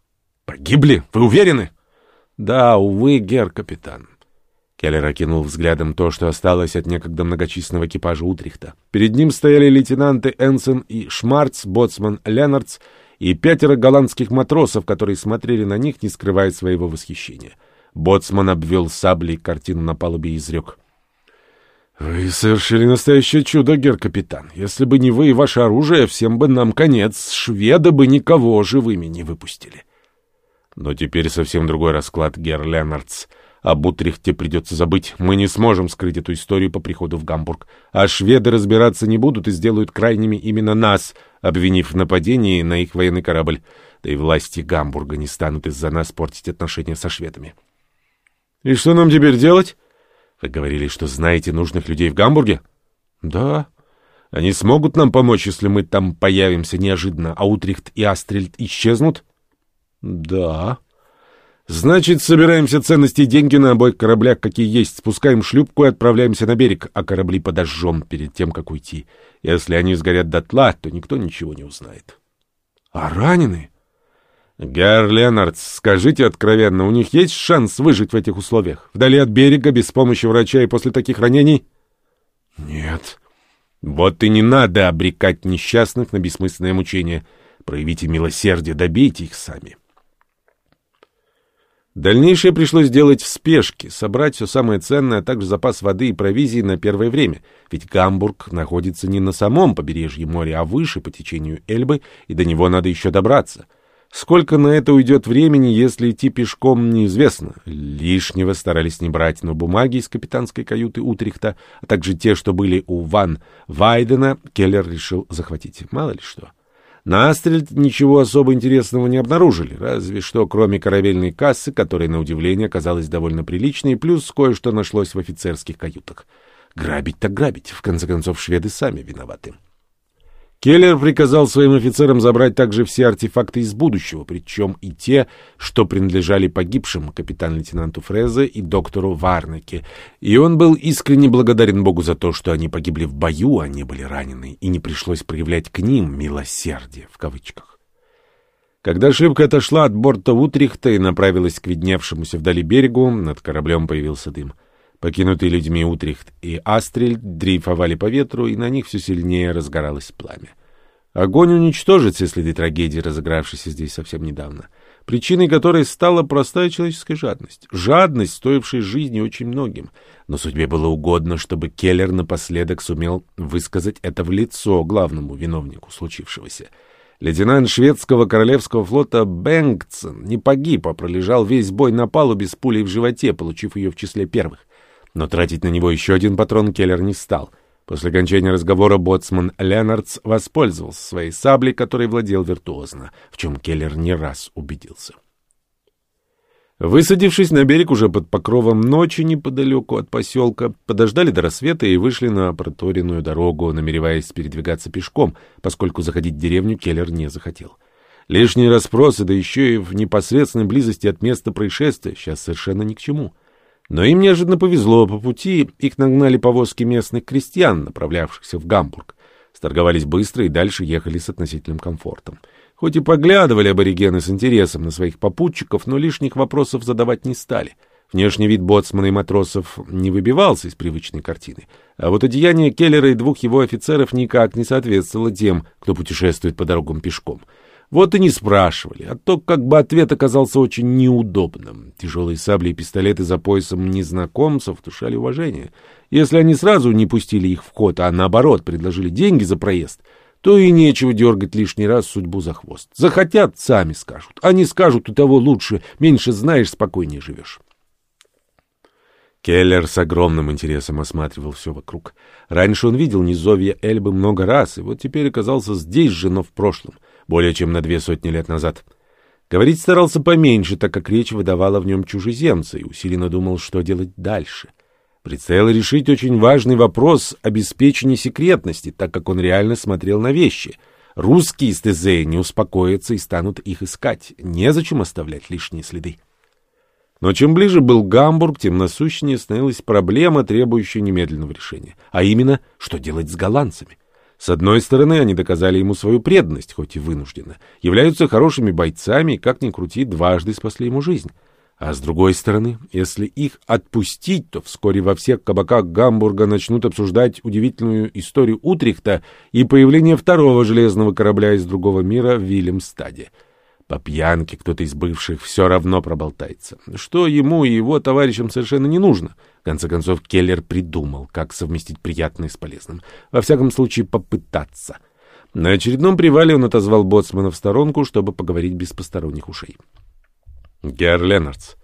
Погибли? Вы уверены? — Да, увы, гер-капитан. Келлер окинул взглядом то, что осталось от некогда многочисленного экипажа Утрихта. Перед ним стояли лейтенанты Энсон и Шмарц, боцман Ленардс и пятеро голландских матросов, которые смотрели на них, не скрывая своего восхищения. Боцман обвел саблей картину на палубе и изрек. «Вы совершили настоящее чудо, гер-капитан. Если бы не вы и ваше оружие, всем бы нам конец. Шведы бы никого живыми не выпустили». Но теперь совсем другой расклад, гер Ленардс. Об Утрихте придется забыть. Мы не сможем скрыть эту историю по приходу в Гамбург. А шведы разбираться не будут и сделают крайними именно нас, обвинив в нападении на их военный корабль. Да и власти Гамбурга не станут из-за нас портить отношения со шведами. — И что нам теперь делать? — Вы говорили, что знаете нужных людей в Гамбурге? — Да. Они смогут нам помочь, если мы там появимся неожиданно, а Утрихт и Астрельд исчезнут? — Да. — Значит, собираемся ценности и деньги на обоих кораблях, какие есть, спускаем шлюпку и отправляемся на берег, а корабли подожжем перед тем, как уйти. Если они сгорят дотла, то никто ничего не узнает. А раненые? Герр Ленардс, скажите откровенно, у них есть шанс выжить в этих условиях? Вдали от берега, без помощи врача и после таких ранений? Нет. Вот и не надо обрекать несчастных на бессмысленное мучение. Проявите милосердие, добейте их сами. Дальнейшее пришлось сделать в спешке, собрать все самое ценное, а также запас воды и провизии на первое время, ведь Гамбург находится не на самом побережье моря, а выше по течению Эльбы, и до него надо еще добраться. Сколько на это уйдет времени, если идти пешком, неизвестно. Лишнего старались не брать, но бумаги из капитанской каюты Утрихта, а также те, что были у Ван Вайдена, Келлер решил захватить. Мало ли что. На Астрельд ничего особо интересного не обнаружили, разве что кроме корабельной кассы, которая, на удивление, оказалась довольно приличной, плюс кое-что нашлось в офицерских каютах. Грабить так грабить, в конце концов шведы сами виноваты. Келлер приказал своим офицерам забрать также все артефакты из будущего, причем и те, что принадлежали погибшим капитан-лейтенанту Фрезе и доктору Варнеке, и он был искренне благодарен Богу за то, что они погибли в бою, а не были ранены, и не пришлось проявлять к ним «милосердие» в кавычках. Когда шлюпка отошла от борта Утрихта и направилась к видневшемуся вдали берегу, над кораблем появился дым — Покинутые людьми Утрихт и Астрель дрейфовали по ветру, и на них все сильнее разгоралось пламя. Огонь уничтожит все следы трагедии, разыгравшейся здесь совсем недавно, причиной которой стала простая человеческая жадность. Жадность, стоившая жизни очень многим. Но судьбе было угодно, чтобы Келлер напоследок сумел высказать это в лицо главному виновнику случившегося. Лейтенант шведского королевского флота Бенгтсон не погиб, а пролежал весь бой на палубе с пулей в животе, получив ее в числе первых. Но тратить на него еще один патрон Келлер не стал. После окончания разговора боцман Ленардс воспользовался своей саблей, которой владел виртуозно, в чем Келлер не раз убедился. Высадившись на берег уже под покровом ночи неподалеку от поселка, подождали до рассвета и вышли на проторенную дорогу, намереваясь передвигаться пешком, поскольку заходить в деревню Келлер не захотел. Лишние расспросы, да еще и в непосредственной близости от места происшествия, сейчас совершенно ни к чему. Но им неожиданно повезло. По пути их нагнали повозки местных крестьян, направлявшихся в Гамбург. Сторговались быстро и дальше ехали с относительным комфортом. Хоть и поглядывали аборигены с интересом на своих попутчиков, но лишних вопросов задавать не стали. Внешний вид боцмана и матросов не выбивался из привычной картины. А вот одеяние Келлера и двух его офицеров никак не соответствовало тем, кто путешествует по дорогам пешком — вот и не спрашивали, а то как бы ответ оказался очень неудобным. Тяжелые сабли и пистолеты за поясом незнакомцев внушали уважение. Если они сразу не пустили их в ход, а наоборот предложили деньги за проезд, то и нечего дергать лишний раз судьбу за хвост. Захотят, сами скажут. Они скажут, у того лучше, меньше знаешь, спокойнее живешь. Келлер с огромным интересом осматривал все вокруг. Раньше он видел низовья Эльбы много раз, и вот теперь оказался здесь же, но в прошлом, более чем на две сотни лет назад. Говорить старался поменьше, так как речь выдавала в нем чужеземца, и усиленно думал, что делать дальше. Предстояло решить очень важный вопрос обеспечения секретности, так как он реально смотрел на вещи. Русские из ТЗ не успокоятся и станут их искать. Незачем оставлять лишние следы. Но чем ближе был Гамбург, тем насущнее становилась проблема, требующая немедленного решения. А именно, что делать с голландцами? С одной стороны, они доказали ему свою преданность, хоть и вынужденно, являются хорошими бойцами и, как ни крути, дважды спасли ему жизнь. А с другой стороны, если их отпустить, то вскоре во всех кабаках Гамбурга начнут обсуждать удивительную историю Утрихта и появление второго железного корабля из другого мира в Вильямстаде. По пьянке кто-то из бывших все равно проболтается. Что ему и его товарищам совершенно не нужно. В конце концов, Келлер придумал, как совместить приятное с полезным. Во всяком случае, попытаться. На очередном привале он отозвал боцмана в сторонку, чтобы поговорить без посторонних ушей. — Герр Леннардс,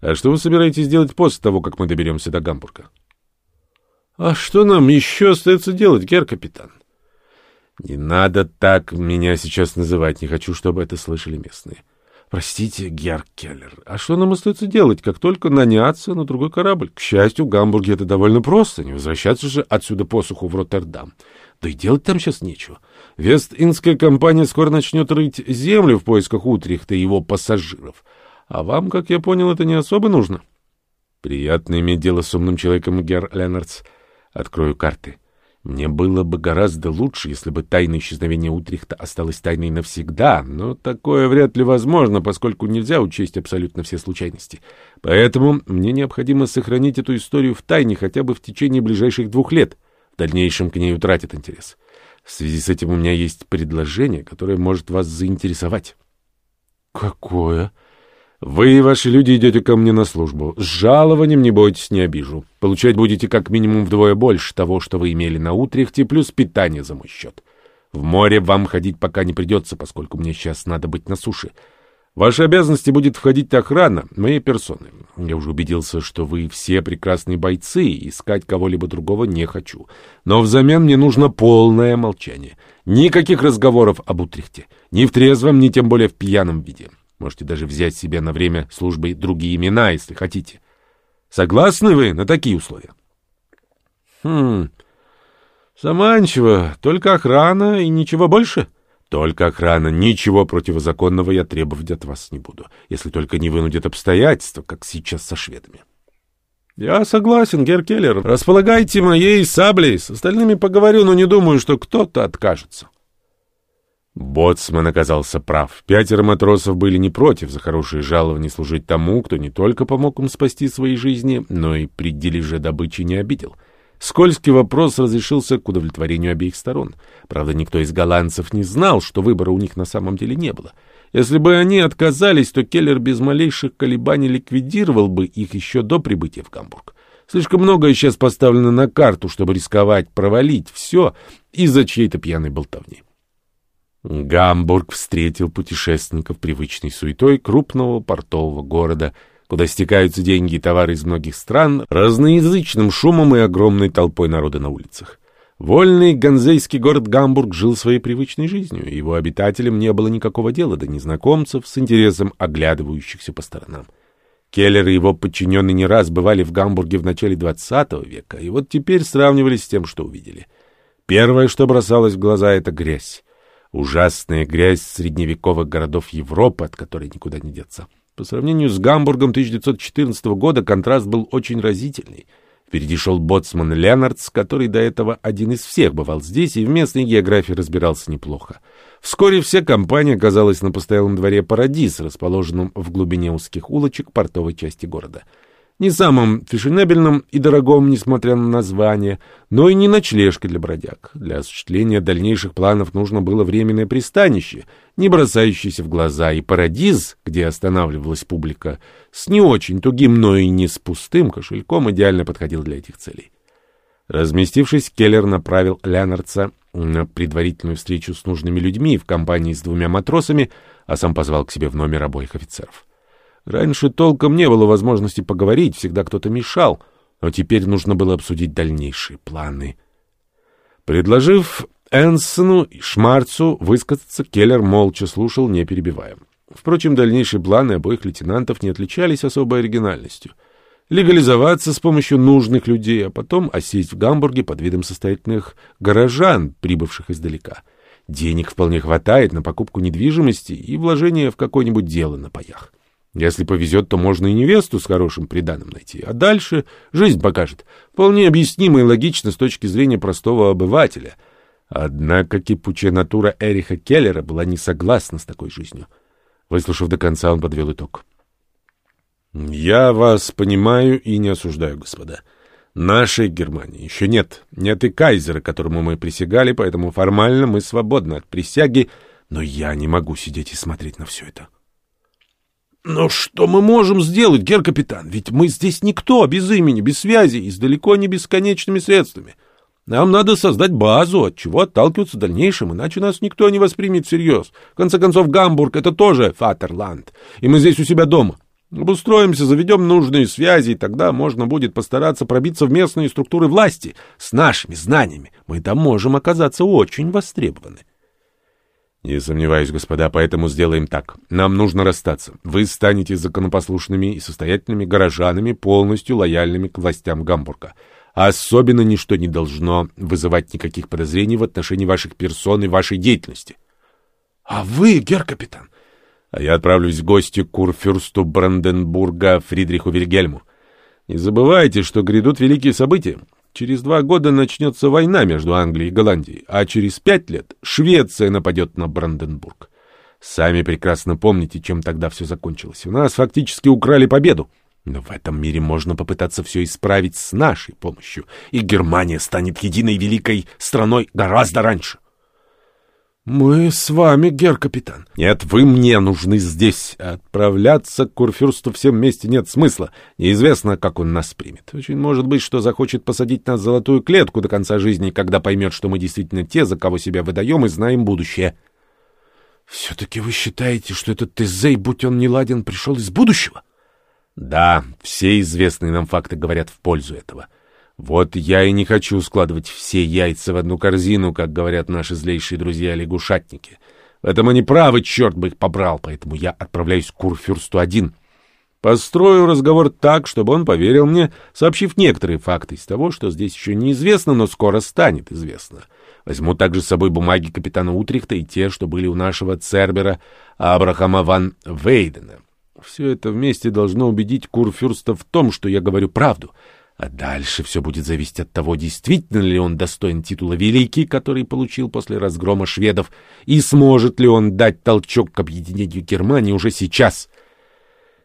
а что вы собираетесь делать после того, как мы доберемся до Гамбурга? — А что нам еще остается делать, герр капитан? Не надо так меня сейчас называть, не хочу, чтобы это слышали местные. Простите, Герр Келлер, а что нам остается делать, как только наняться на другой корабль? К счастью, в Гамбурге это довольно просто, не возвращаться же отсюда посуху в Роттердам. Да и делать там сейчас нечего. Вест-Индская компания скоро начнет рыть землю в поисках Утрихта и его пассажиров. А вам, как я понял, это не особо нужно. Приятно иметь дело с умным человеком, Герр Леннардс. Открою карты. Мне было бы гораздо лучше, если бы тайна исчезновения Утрихта осталась тайной навсегда, но такое вряд ли возможно, поскольку нельзя учесть абсолютно все случайности. Поэтому мне необходимо сохранить эту историю в тайне хотя бы в течение ближайших двух лет. В дальнейшем к ней утратит интерес. В связи с этим у меня есть предложение, которое может вас заинтересовать. — Какое? — вы и ваши люди идете ко мне на службу. С жалованием, не бойтесь, не обижу. Получать будете как минимум вдвое больше того, что вы имели на Утрехте, плюс питание за мой счет. В море вам ходить пока не придется, поскольку мне сейчас надо быть на суше. В ваши обязанности будет входить охрана моей персоны. Я уже убедился, что вы все прекрасные бойцы, и искать кого-либо другого не хочу. Но взамен мне нужно полное молчание. Никаких разговоров об Утрехте. Ни в трезвом, ни тем более в пьяном виде. Можете даже взять себе на время службы другие имена, если хотите. Согласны вы на такие условия? Хм, заманчиво. Только охрана и ничего больше? Только охрана. Ничего противозаконного я требовать от вас не буду, если только не вынудят обстоятельства, как сейчас со шведами. Я согласен, Герр Келлер. Располагайте моей саблей. С остальными поговорю, но не думаю, что кто-то откажется. Боцман оказался прав. Пятеро матросов были не против за хорошие жалования служить тому, кто не только помог им спасти свои жизни, но и при дележе добычи не обидел. Скользкий вопрос разрешился к удовлетворению обеих сторон. Правда, никто из голландцев не знал, что выбора у них на самом деле не было. Если бы они отказались, то Келлер без малейших колебаний ликвидировал бы их еще до прибытия в Гамбург. Слишком многое сейчас поставлено на карту, чтобы рисковать провалить все из-за чьей-то пьяной болтовни. Гамбург встретил путешественников привычной суетой крупного портового города, куда стекаются деньги и товары из многих стран, разноязычным шумом и огромной толпой народа на улицах. Вольный ганзейский город Гамбург жил своей привычной жизнью, его обитателям не было никакого дела до незнакомцев с интересом оглядывающихся по сторонам. Келлер и его подчиненные не раз бывали в Гамбурге в начале XX века, и вот теперь сравнивались с тем, что увидели. Первое, что бросалось в глаза, — это грязь. Ужасная грязь средневековых городов Европы, от которой никуда не деться. По сравнению с Гамбургом 1914 года контраст был очень разительный. Впереди шел боцман Ленардс, который до этого один из всех бывал здесь и в местной географии разбирался неплохо. Вскоре вся компания оказалась на постоялом дворе «Парадис», расположенном в глубине узких улочек портовой части города — не самым фешенебельным и дорогом, несмотря на название, но и не ночлежкой для бродяг. Для осуществления дальнейших планов нужно было временное пристанище, не бросающееся в глаза, и парадиз, где останавливалась публика, с не очень тугим, но и не с пустым кошельком идеально подходил для этих целей. Разместившись, Келлер направил Леонардса на предварительную встречу с нужными людьми в компании с двумя матросами, а сам позвал к себе в номер обоих офицеров. Раньше толком не было возможности поговорить, всегда кто-то мешал, но теперь нужно было обсудить дальнейшие планы. Предложив Энсону и Шмарцу высказаться, Келлер молча слушал, не перебивая. Впрочем, дальнейшие планы обоих лейтенантов не отличались особой оригинальностью. Легализоваться с помощью нужных людей, а потом осесть в Гамбурге под видом состоятельных горожан, прибывших издалека. Денег вполне хватает на покупку недвижимости и вложение в какое-нибудь дело на паях. Если повезет, то можно и невесту с хорошим приданым найти. А дальше жизнь покажет. Вполне объяснимо и логично с точки зрения простого обывателя. Однако кипучая натура Эриха Келлера была не согласна с такой жизнью. Выслушав до конца, он подвел итог. «Я вас понимаю и не осуждаю, господа. Нашей Германии еще нет. Нет и кайзера, которому мы присягали, поэтому формально мы свободны от присяги, но я не могу сидеть и смотреть на все это». Но что мы можем сделать, гер-капитан? Ведь мы здесь никто, без имени, без связи и с далеко не бесконечными средствами. Нам надо создать базу, от чего отталкиваться в дальнейшем, иначе нас никто не воспримет всерьез. В конце концов, Гамбург — это тоже Фатерланд, и мы здесь у себя дома. Обустроимся, заведем нужные связи, и тогда можно будет постараться пробиться в местные структуры власти. С нашими знаниями мы там можем оказаться очень востребованы. Не сомневаюсь, господа, поэтому сделаем так. Нам нужно расстаться. Вы станете законопослушными и состоятельными горожанами, полностью лояльными к властям Гамбурга. особенно ничто не должно вызывать никаких подозрений в отношении ваших персон и вашей деятельности. — А вы, гер-капитан? — А я отправлюсь в гости к курфюрсту Бранденбурга Фридриху Вильгельму. Не забывайте, что грядут великие события. Через два года начнется война между Англией и Голландией, а через пять лет Швеция нападет на Бранденбург. Сами прекрасно помните, чем тогда все закончилось. У нас фактически украли победу. Но в этом мире можно попытаться все исправить с нашей помощью, и Германия станет единой великой страной гораздо раньше. «Мы с вами, гер-капитан». «Нет, вы мне нужны здесь. Отправляться к Курфюрсту всем вместе нет смысла. Неизвестно, как он нас примет. Очень может быть, что захочет посадить нас в золотую клетку до конца жизни, когда поймет, что мы действительно те, за кого себя выдаем и знаем будущее». «Все-таки вы считаете, что этот Тезей, будь он не ладен, пришел из будущего?» «Да, все известные нам факты говорят в пользу этого». Вот я и не хочу складывать все яйца в одну корзину, как говорят наши злейшие друзья-лягушатники. В этом они правы, черт бы их побрал, поэтому я отправляюсь к Курфюрсту один. Построю разговор так, чтобы он поверил мне, сообщив некоторые факты из того, что здесь еще неизвестно, но скоро станет известно. Возьму также с собой бумаги капитана Утрихта и те, что были у нашего Цербера Абрахама ван Вейдена. Все это вместе должно убедить Курфюрста в том, что я говорю правду — а дальше все будет зависеть от того, действительно ли он достоин титула «Великий», который получил после разгрома шведов, и сможет ли он дать толчок к объединению Германии уже сейчас.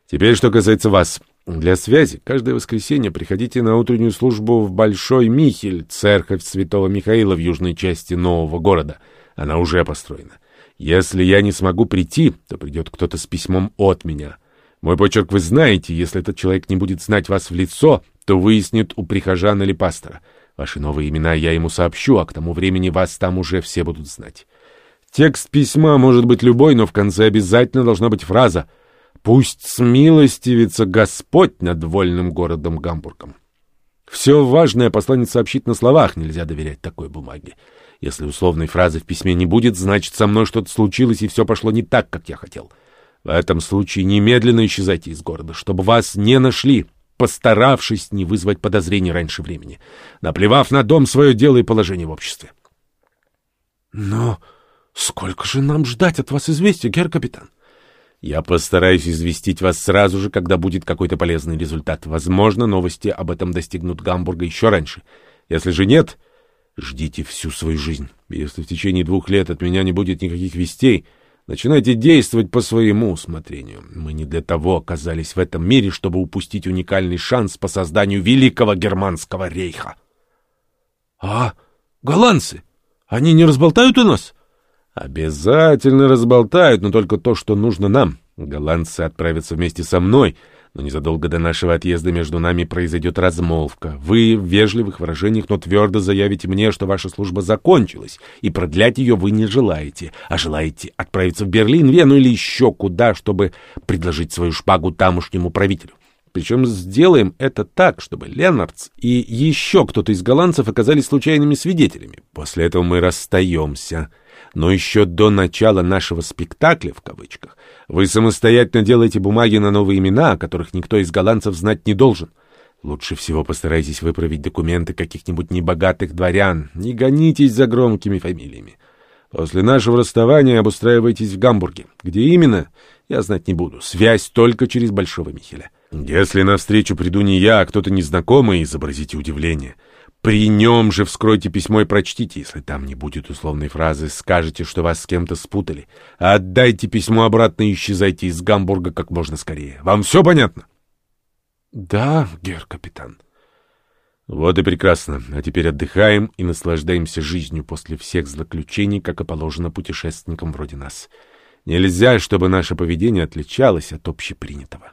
Теперь, что касается вас. Для связи каждое воскресенье приходите на утреннюю службу в Большой Михель, церковь Святого Михаила в южной части нового города. Она уже построена. Если я не смогу прийти, то придет кто-то с письмом от меня. Мой почерк вы знаете, если этот человек не будет знать вас в лицо, то выяснит у прихожан или пастора. Ваши новые имена я ему сообщу, а к тому времени вас там уже все будут знать. Текст письма может быть любой, но в конце обязательно должна быть фраза «Пусть смилостивится Господь над вольным городом Гамбургом». Все важное посланец сообщит на словах, нельзя доверять такой бумаге. Если условной фразы в письме не будет, значит, со мной что-то случилось, и все пошло не так, как я хотел. В этом случае немедленно исчезайте из города, чтобы вас не нашли постаравшись не вызвать подозрений раньше времени, наплевав на дом, свое дело и положение в обществе. Но сколько же нам ждать от вас известия, гер-капитан? Я постараюсь известить вас сразу же, когда будет какой-то полезный результат. Возможно, новости об этом достигнут Гамбурга еще раньше. Если же нет, ждите всю свою жизнь. Если в течение двух лет от меня не будет никаких вестей, Начинайте действовать по своему усмотрению. Мы не для того оказались в этом мире, чтобы упустить уникальный шанс по созданию великого германского рейха. — А голландцы? Они не разболтают у нас? — Обязательно разболтают, но только то, что нужно нам. Голландцы отправятся вместе со мной, Но незадолго до нашего отъезда между нами произойдет размолвка. Вы в вежливых выражениях, но твердо заявите мне, что ваша служба закончилась, и продлять ее вы не желаете, а желаете отправиться в Берлин, Вену или еще куда, чтобы предложить свою шпагу тамошнему правителю. Причем сделаем это так, чтобы Ленардс и еще кто-то из голландцев оказались случайными свидетелями. После этого мы расстаемся. Но еще до начала нашего «спектакля» в кавычках вы самостоятельно делаете бумаги на новые имена, о которых никто из голландцев знать не должен. Лучше всего постарайтесь выправить документы каких-нибудь небогатых дворян. Не гонитесь за громкими фамилиями. После нашего расставания обустраивайтесь в Гамбурге. Где именно, я знать не буду. Связь только через Большого Михеля. Если навстречу приду не я, а кто-то незнакомый, изобразите удивление. При нем же вскройте письмо и прочтите. Если там не будет условной фразы, скажете, что вас с кем-то спутали. Отдайте письмо обратно и исчезайте из Гамбурга как можно скорее. Вам все понятно? — Да, гер-капитан. — Вот и прекрасно. А теперь отдыхаем и наслаждаемся жизнью после всех злоключений, как и положено путешественникам вроде нас. Нельзя, чтобы наше поведение отличалось от общепринятого.